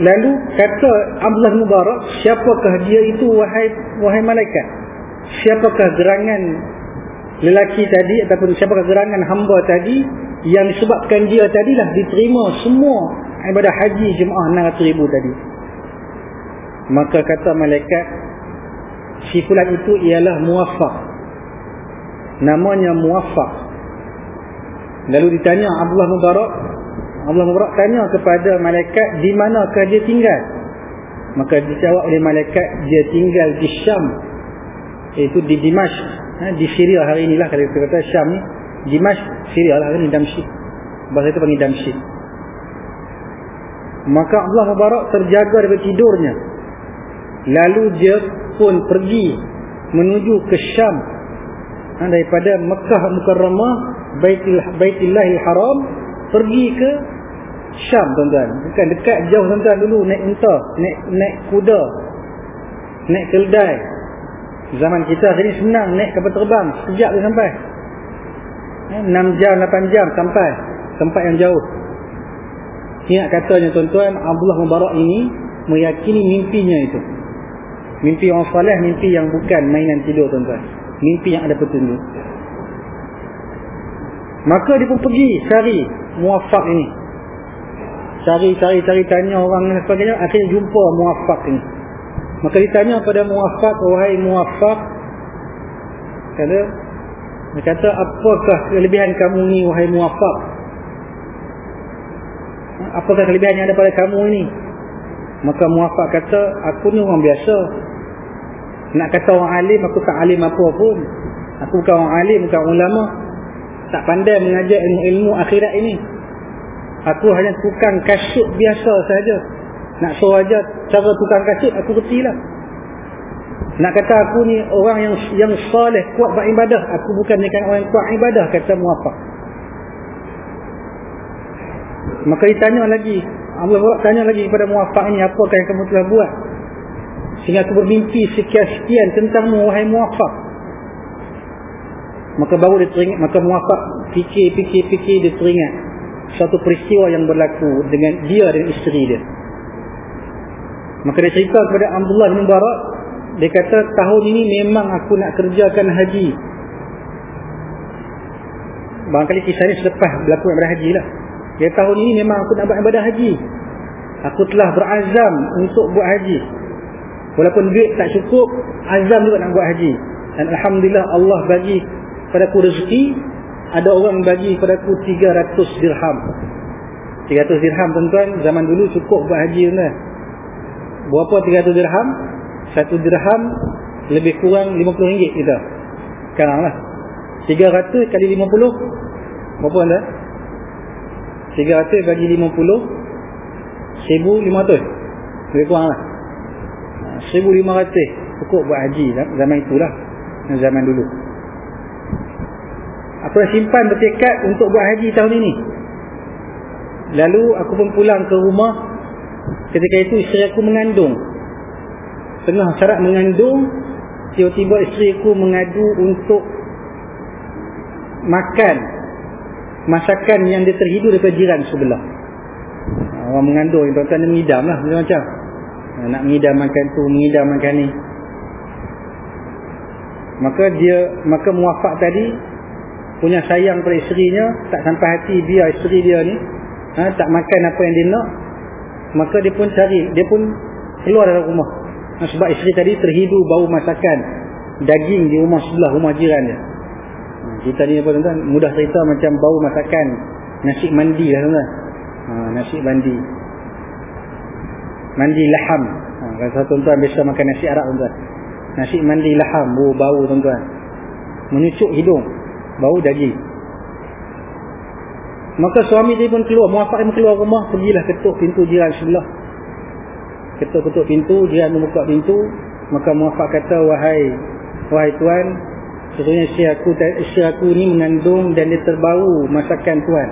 [SPEAKER 1] lalu kata Abdullah Mubarak, siapakah dia itu wahai wahai malaikat? Siapakah gerangan lelaki tadi ataupun siapakah gerangan hamba tadi yang disebabkan dia tadilah diterima semua ibadah haji jemaah 600 ribu tadi. Maka kata malaikat si fulan itu ialah muwaffaq. Namanya muwaffaq. Lalu ditanya Abdullah Mubarak, Allah Mubarak tanya kepada malaikat di manakah dia tinggal? Maka dijawab oleh malaikat dia tinggal di Syam. Iaitu di Dimash. Ha, di Syria hari inilah kalau kita kata Syam ni. Dimash Syria lah hari ni Damsyik. Bahasa itu panggil Damsyik. Maka Allah Mubarak terjaga daripada tidurnya lalu dia pun pergi menuju ke Syam. Ha, daripada Mekah Mukarramah Baitul Baitillahil Haram pergi ke Syam tuan-tuan. Bukan dekat jauh tuan-tuan. Dulu naik unta naik naik kuda naik keldai. Zaman kita sini senang naik kapal terbang sekejap dia sampai. 6 eh, jam 8 jam sampai. Tempat yang jauh. Ingat katanya tuan-tuan Abdullah Mubarak ini meyakini mimpinya itu mimpi orang salih mimpi yang bukan mainan tidur tuan-tuan. Mimpi yang ada petunjuk. Maka dia pun pergi cari muafak ini. Cari-cari-cari tanya orang dan sebagainya. Akhirnya jumpa muafak ni maka ditanya pada muafak wahai muafak kata dia kata apakah kelebihan kamu ni wahai muafak apakah kelebihan yang ada pada kamu ni maka muafak kata aku ni orang biasa nak kata orang alim aku tak alim apa pun aku bukan orang alim bukan ulama tak pandai mengajar ilmu-ilmu akhirat ini Aku hanya tukang kasut biasa saja. Nak suruh aja cara tukang kasut aku kerti lah. Nak kata aku ni orang yang yang soleh kuat beribadah. Aku bukan kan orang kuat ibadah kata muafak. Maka ditanya lagi. Allah tanya lagi kepada muafak ini apakah yang kamu telah buat. Sehingga aku bermimpi sekian-sekian tentangmu wahai muafak. Maka baru dia teringat. Maka muafak fikir-fikir-fikir dia teringat satu peristiwa yang berlaku dengan dia dan isteri dia. Maka dia cerita kepada Abdullah bin Mubarak, dia kata tahun ini memang aku nak kerjakan haji. Barangkali kisah ini selepas berlaku ibadah haji lah. Dia tahun ini memang aku nak buat ibadah haji. Aku telah berazam untuk buat haji. Walaupun duit tak cukup, azam juga nak buat haji. Dan Alhamdulillah Allah bagi pada aku rezeki ada orang bagi kepada aku 300 dirham. 300 dirham tuan-tuan zaman dulu cukup buat haji tuan berapa 300 dirham? Satu dirham lebih kurang 50 ringgit kita. Sekarang lah. 300 kali 50 berapa anda 300 bagi 50 1500 lebih kurang lah 1500 cukup buat haji zaman itulah. Zaman dulu. Aku dah simpan bertekad untuk buat haji tahun ini. Lalu aku pun pulang ke rumah. Ketika itu isteri aku mengandung. Tengah syarat mengandung tiba-tiba isteri aku mengadu untuk makan masakan yang dia terhidu daripada jiran sebelah. Orang mengandung tuan-tuan dia mengidam lah macam-macam nak mengidam makan tu mengidam makan ni. Maka dia maka muafak tadi punya sayang pada isterinya tak sampai hati biar isteri dia ni ha, tak makan apa yang dia nak maka dia pun cari dia pun keluar dari rumah. Ha, sebab isteri tadi terhidu bau masakan daging di rumah sebelah rumah jiran dia. Ha, kita ni apa tuan-tuan? Mudah cerita macam bau masakan nasi mandi lah tuan-tuan. Ha, nasi mandi mandi laham. Ha, rasa tuan-tuan biasa makan nasi Arab tuan-tuan. Nasi mandi laham bau bau tuan-tuan. Menyucuk hidung bau daging. Maka suami dia pun keluar muafak dia keluar rumah pergilah ketuk pintu jiran sebelah ketuk-ketuk pintu jiran membuka pintu. Maka muafak kata wahai wahai tuan sebenarnya isteri aku, isteri aku ni mengandung dan dia terbau masakan tuan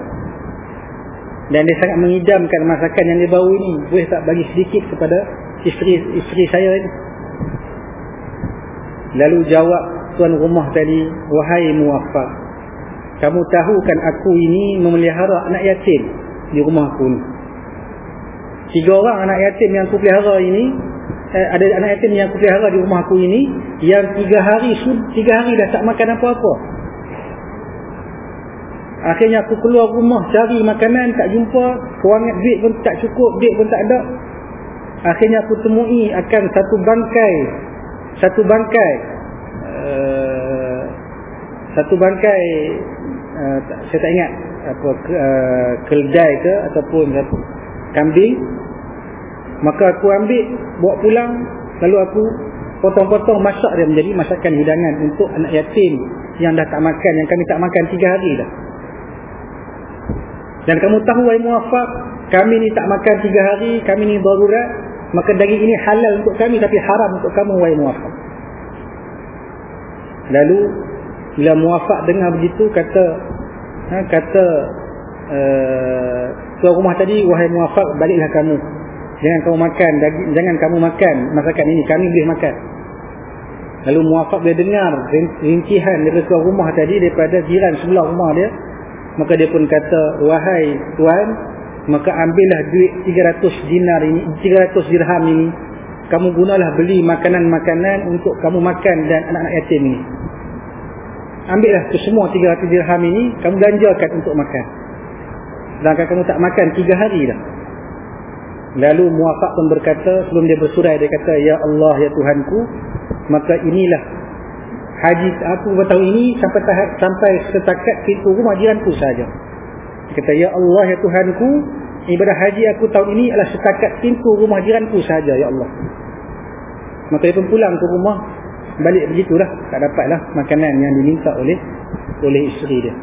[SPEAKER 1] dan dia sangat mengidamkan masakan yang dia bau ini boleh tak bagi sedikit kepada isteri isteri saya ini lalu jawab tuan rumah tadi wahai muafak kamu tahu kan aku ini memelihara anak yatim di rumah aku ni. Tiga orang anak yatim yang aku pelihara ini, eh, ada anak yatim yang aku pelihara di rumah aku ini, yang tiga hari tiga hari dah tak makan apa-apa. Akhirnya aku keluar rumah cari makanan, tak jumpa. Kewangan duit pun tak cukup, duit pun tak ada. Akhirnya aku temui akan satu bangkai. Satu bangkai. Uh, satu bangkai uh, saya tak ingat apa uh, keldai ke ataupun apa, kambing maka aku ambil bawa pulang lalu aku potong-potong masak dia menjadi masakan hidangan untuk anak yatim yang dah tak makan yang kami tak makan tiga hari dah dan kamu tahu wahai muafak kami ni tak makan tiga hari kami ni darurat maka daging ini halal untuk kami tapi haram untuk kamu wahai muafak lalu bila muafak dengar begitu kata ha, kata uh, tuan rumah tadi wahai muafak baliklah kamu. Jangan kamu makan daging, jangan kamu makan masakan ini kami boleh makan. Lalu muafak dia dengar rincihan dari tuan rumah tadi daripada jiran sebelah rumah dia maka dia pun kata wahai tuan maka ambillah duit 300 dinar ini 300 dirham ini. Kamu gunalah beli makanan-makanan untuk kamu makan dan anak-anak yatim ini. Ambillah tu semua 300 dirham ini kamu ganjarkan untuk makan. Sedangkan kamu tak makan 3 hari dah. Lalu muafak pun berkata sebelum dia bersurai dia kata Ya Allah Ya Tuhanku maka inilah haji aku bertahu ini sampai tahap, sampai setakat pintu rumah jiranku saja kata Ya Allah Ya Tuhanku ibadah haji aku tahun ini adalah setakat pintu rumah jiranku saja Ya Allah. Maka dia pun pulang ke rumah. Balik begitulah tak dapatlah makanan yang diminta oleh oleh isteri dia.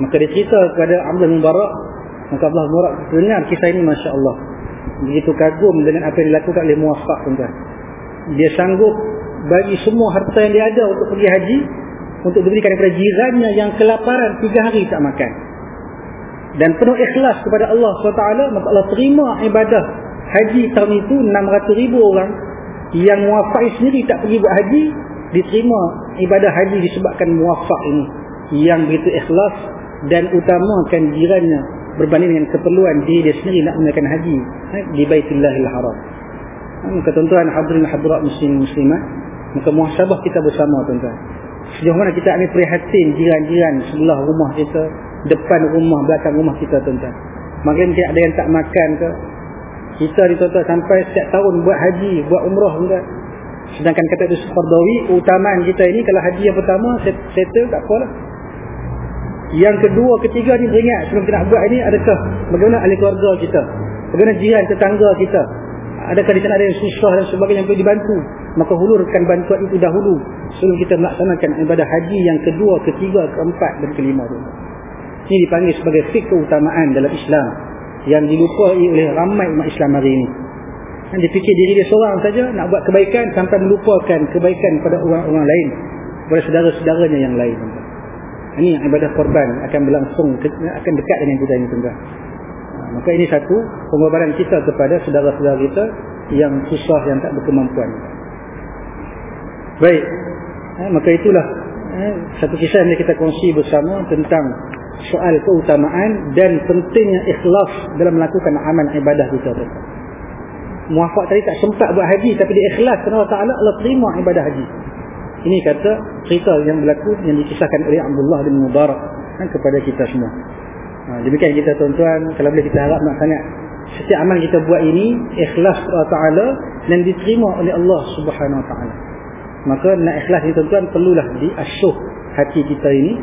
[SPEAKER 1] Maka dia cerita kepada Abdullah bin Barak maka Abdullah bin Barak dengar kisah ini Masya Allah. Begitu kagum dengan apa yang dilakukan oleh muafak tuan dia sanggup bagi semua harta yang dia ada untuk pergi haji untuk diberikan kepada jirannya yang kelaparan tiga hari tak makan. Dan penuh ikhlas kepada Allah SWT maka Allah terima ibadah haji tahun itu 600 ribu orang yang muafak sendiri tak pergi buat haji diterima ibadah haji disebabkan muafak ini yang begitu ikhlas dan utamakan jirannya berbanding dengan keperluan dia, dia sendiri nak menunaikan haji ha, di baitillahil haram ha, maka tuan-tuan hadirin hadirat muslim muslimat maka muhasabah kita bersama tuan-tuan sejauh mana kita ambil prihatin jiran-jiran sebelah rumah kita depan rumah belakang rumah kita tuan-tuan mungkin ada yang tak makan ke kita ni tuan-tuan sampai setiap tahun buat haji, buat umrah juga. Sedangkan kata itu fardawi, utamaan kita ini kalau haji yang pertama settle tak apalah. Yang kedua, ketiga ni beringat sebelum kita nak buat ini adakah bagaimana ahli keluarga kita? Bagaimana jiran tetangga kita? adakah di sana ada yang susah dan sebagainya yang perlu dibantu maka hulurkan bantuan itu dahulu. Sebelum kita melaksanakan ibadah haji yang kedua, ketiga, keempat dan kelima itu ini dipanggil sebagai fik keutamaan dalam Islam. Yang dilupai oleh ramai umat Islam hari ini. Yang dipikir diri dia seorang saja nak buat kebaikan sampai melupakan kebaikan pada orang-orang lain. Kepada saudara-saudaranya yang lain. Ini ibadah korban akan berlangsung akan dekat dengan kita ini tuan Maka ini satu pengorbanan kita kepada saudara-saudara kita yang susah yang tak berkemampuan. Baik. Eh, maka itulah eh, satu kisah yang kita kongsi bersama tentang soal keutamaan dan pentingnya ikhlas dalam melakukan amal ibadah kita. Muafak tadi tak sempat buat haji tapi dia ikhlas kerana Allah Ta'ala Allah terima ibadah haji. Ini kata cerita yang berlaku yang dikisahkan oleh Abdullah bin Mubarak eh, kepada kita semua. Ha, demikian kita tuan-tuan kalau boleh kita harap nak sangat setiap amal kita buat ini ikhlas kepada Taala dan diterima oleh Allah Subhanahu Wa Taala. Maka nak ikhlas ni tuan-tuan perlulah diasuh hati kita ini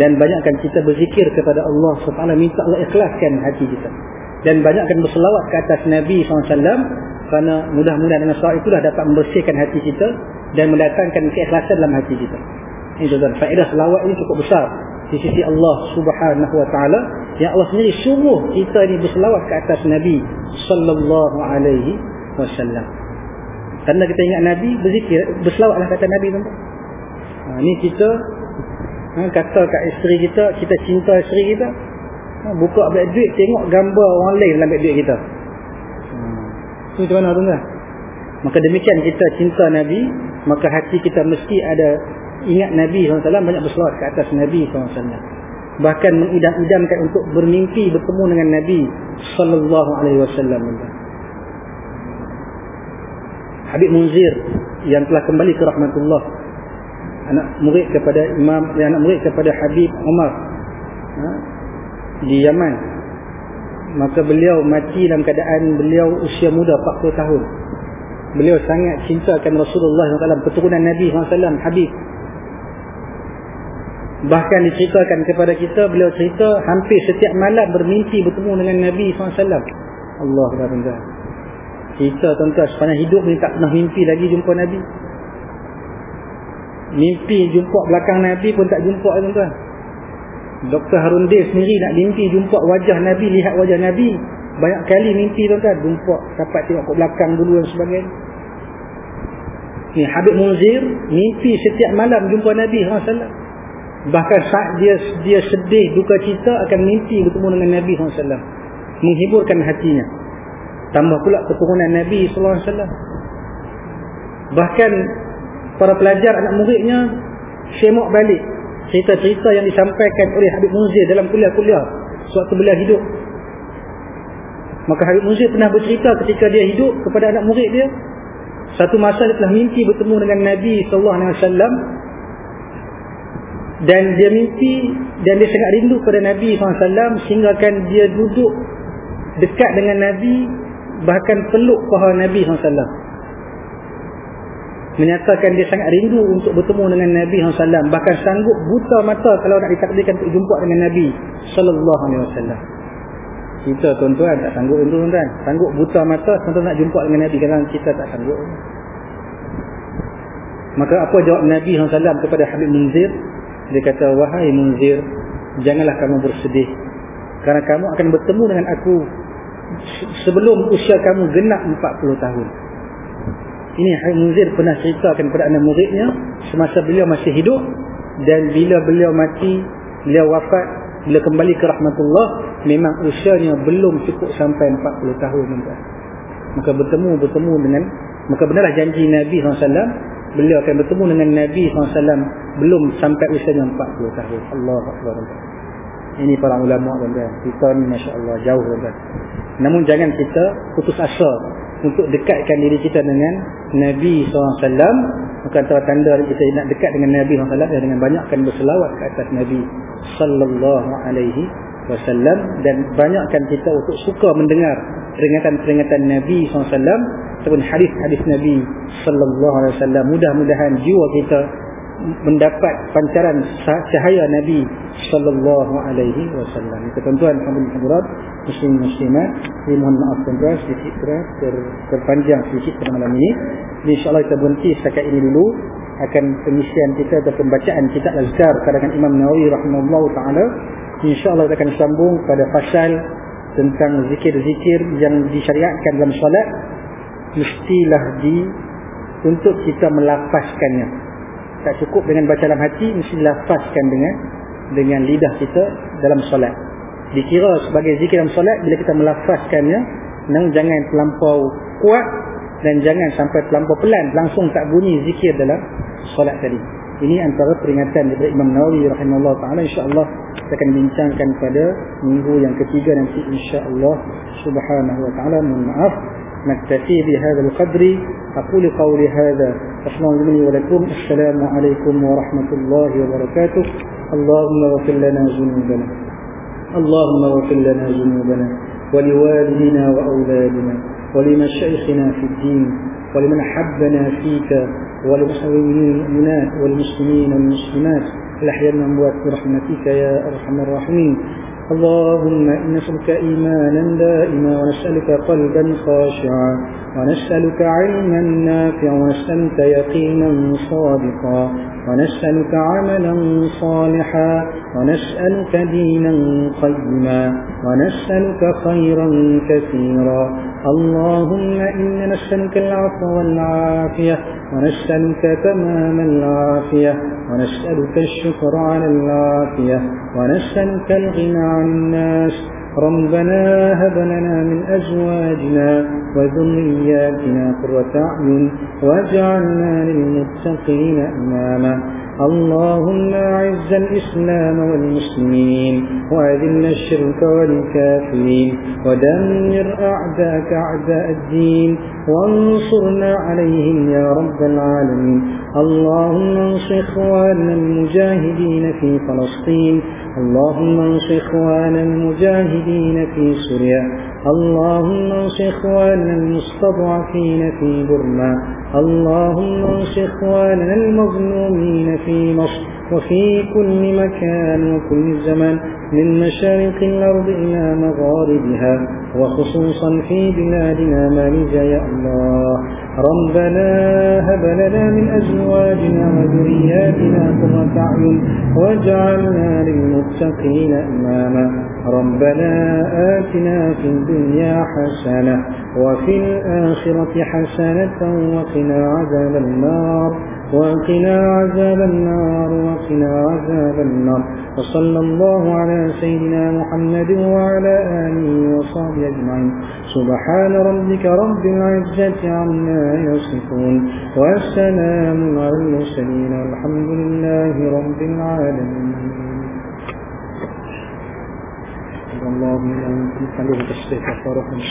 [SPEAKER 1] dan banyakkan kita berzikir kepada Allah Subhanahu minta Allah ikhlaskan hati kita. Dan banyakkan berselawat ke atas Nabi SAW kerana mudah-mudahan dengan selawat itulah dapat membersihkan hati kita dan mendatangkan keikhlasan dalam hati kita. Ini tuan-tuan, faedah selawat ini cukup besar di sisi Allah Subhanahu wa taala yang Allah sendiri suruh kita ni berselawat ke atas Nabi sallallahu alaihi wasallam. Karena kita ingat Nabi berzikir berselawatlah kata Nabi tu. Ha, ni kita ha, kata kat isteri kita kita cinta isteri kita ha, buka beg duit tengok gambar orang lain dalam beg duit kita. Ha. Tu macam mana tu kan? Maka demikian kita cinta Nabi, maka hati kita mesti ada ingat Nabi SAW banyak berselawat ke atas Nabi SAW bahkan mengidam-idamkan untuk bermimpi bertemu dengan Nabi sallallahu alaihi wasallam Habib Munzir yang telah kembali ke rahmatullah. Anak murid kepada imam yang anak murid kepada Habib Umar ha, di Yaman. Maka beliau mati dalam keadaan beliau usia muda 40 tahun. Beliau sangat cintakan Rasulullah SAW keturunan Nabi SAW Habib. Bahkan diceritakan kepada kita Beliau cerita hampir setiap malam Bermimpi bertemu dengan Nabi SAW Allah SWT Cerita tuan-tuan sepanjang hidup ni Tak pernah mimpi lagi jumpa Nabi Mimpi jumpa belakang Nabi pun tak jumpa tuan-tuan Dr. Harun Dev sendiri nak mimpi jumpa wajah Nabi Lihat wajah Nabi Banyak kali mimpi tuan-tuan Jumpa dapat tengok ke belakang dulu dan sebagainya Ni Habib Munzir Mimpi setiap malam jumpa Nabi SAW Bahkan saat dia dia sedih, duka cita akan mimpi bertemu dengan Nabi SAW. Menghiburkan hatinya. Tambah pula keturunan Nabi SAW. Bahkan para pelajar anak muridnya semak balik cerita-cerita yang disampaikan oleh Habib Munzir dalam kuliah-kuliah suatu beliau hidup. Maka Habib Munzir pernah bercerita ketika dia hidup kepada anak murid dia. Satu masa dia telah mimpi bertemu dengan Nabi SAW dan dia mimpi dan dia sangat rindu pada Nabi SAW sehingga kan dia duduk dekat dengan Nabi bahkan peluk paha Nabi SAW menyatakan dia sangat rindu untuk bertemu dengan Nabi SAW bahkan sanggup buta mata kalau nak ditakdirkan untuk jumpa dengan Nabi SAW kita tuan-tuan tak sanggup tuan-tuan. Sanggup buta mata tuan-tuan nak jumpa dengan Nabi kerana kita tak sanggup. Maka apa jawab Nabi SAW kepada Habib Munzir? Dia kata, wahai munzir, janganlah kamu bersedih. Kerana kamu akan bertemu dengan aku sebelum usia kamu genap 40 tahun. Ini Hai Munzir pernah ceritakan kepada anak muridnya semasa beliau masih hidup dan bila beliau mati, beliau wafat, bila kembali ke rahmatullah, memang usianya belum cukup sampai 40 tahun. Maka bertemu bertemu dengan maka benarlah janji Nabi SAW beliau akan bertemu dengan Nabi SAW belum sampai usianya 40 tahun Allah Akbar ini para ulama tuan-tuan kita ni Masya Allah jauh tuan-tuan namun jangan kita putus asa untuk dekatkan diri kita dengan Nabi SAW bukan tanda kita nak dekat dengan Nabi SAW dengan banyakkan berselawat ke atas Nabi Sallallahu Alaihi Wasallam. Dan banyakkan kita untuk suka mendengar peringatan-peringatan Nabi SAW ataupun hadis-hadis Nabi sallallahu alaihi wasallam. Mudah-mudahan jiwa kita mendapat pancaran cahaya Nabi sallallahu alaihi wasallam. Ketentuan hadirat muslim muslimat, ini mohon maaf tuan-tuan sedikit ter, ter, terpanjang sedikit pada malam ini. Insya-Allah kita berhenti setakat ini dulu akan pengisian kita atau pembacaan kitab Al-Azkar karangan Imam Nawawi rahimahullah taala. Insya-Allah kita akan sambung pada pasal tentang zikir-zikir yang disyariatkan dalam solat mestilah di untuk kita melafazkannya tak cukup dengan baca dalam hati mesti lafazkan dengan dengan lidah kita dalam solat. Dikira sebagai zikir dalam solat bila kita melafazkannya nang jangan terlampau kuat dan jangan sampai terlampau pelan langsung tak bunyi zikir dalam solat tadi. Ini antara peringatan daripada Imam Nawawi rahimahullah taala. Insyaallah kita akan bincangkan pada minggu yang ketiga nanti insyaallah. Subhanahu wa taala mohon maaf نكتفي بهذا القدر أقول قولي هذا. أسلام لي ولكم السلام عليكم ورحمة الله وبركاته. اللهم اغفر لنا ذنوبنا. اللهم اغفر لنا ذنوبنا. ولوالدنا وأولادنا. ولمشايخنا في الدين. ولمن حبنا فيك. ولمسلمين والمسلمين والمسلمات. الأحياء الأموات برحمتك يا أرحم الراحمين. اللهم نسألك إيمانا دائما ونسألك قلبا خاشعا ونسألك علما نافعا ونسألك يقينا صادقا ونسألك عملا صالحا ونسألك دينا قيما ونسألك خيرا كثيرا اللهم إنا نسألك العفو والعافية ونسألك تمام العافية ونسألك الشكر على العافية ونسألك الغنى عن الناس. ربنا هب لنا من أزواجنا وذرياتنا قرة أعين واجعلنا للمتقين إماما. اللهم أعز الإسلام والمسلمين وأذل الشرك والكافرين ودمر أعداءك أعداء الدين وانصرنا عليهم يا رب العالمين اللهم انصر إخواننا المجاهدين في فلسطين اللهم انصر إخواننا المجاهدين في سوريا اللهم انصر إخواننا المستضعفين في برما اللهم انصر إخواننا المظلومين في مصر وفي كل مكان وكل زمان من مشارق الأرض إلى مغاربها وخصوصا في بلادنا مالجا يا الله. ربنا هب لنا من أزواجنا وذرياتنا قرة أعين واجعلنا للمتقين إماما. ربنا آتنا في الدنيا حسنة وفي الآخرة حسنة وقنا عذاب النار وقنا عذاب النار وقنا عذاب النار وصلى الله على سيدنا محمد وعلى آله وصحبه أجمعين سبحان ربك رب العزة عما يصفون والسلام على المرسلين والحمد لله رب العالمين اللهم انت خليه تشتيك فرح من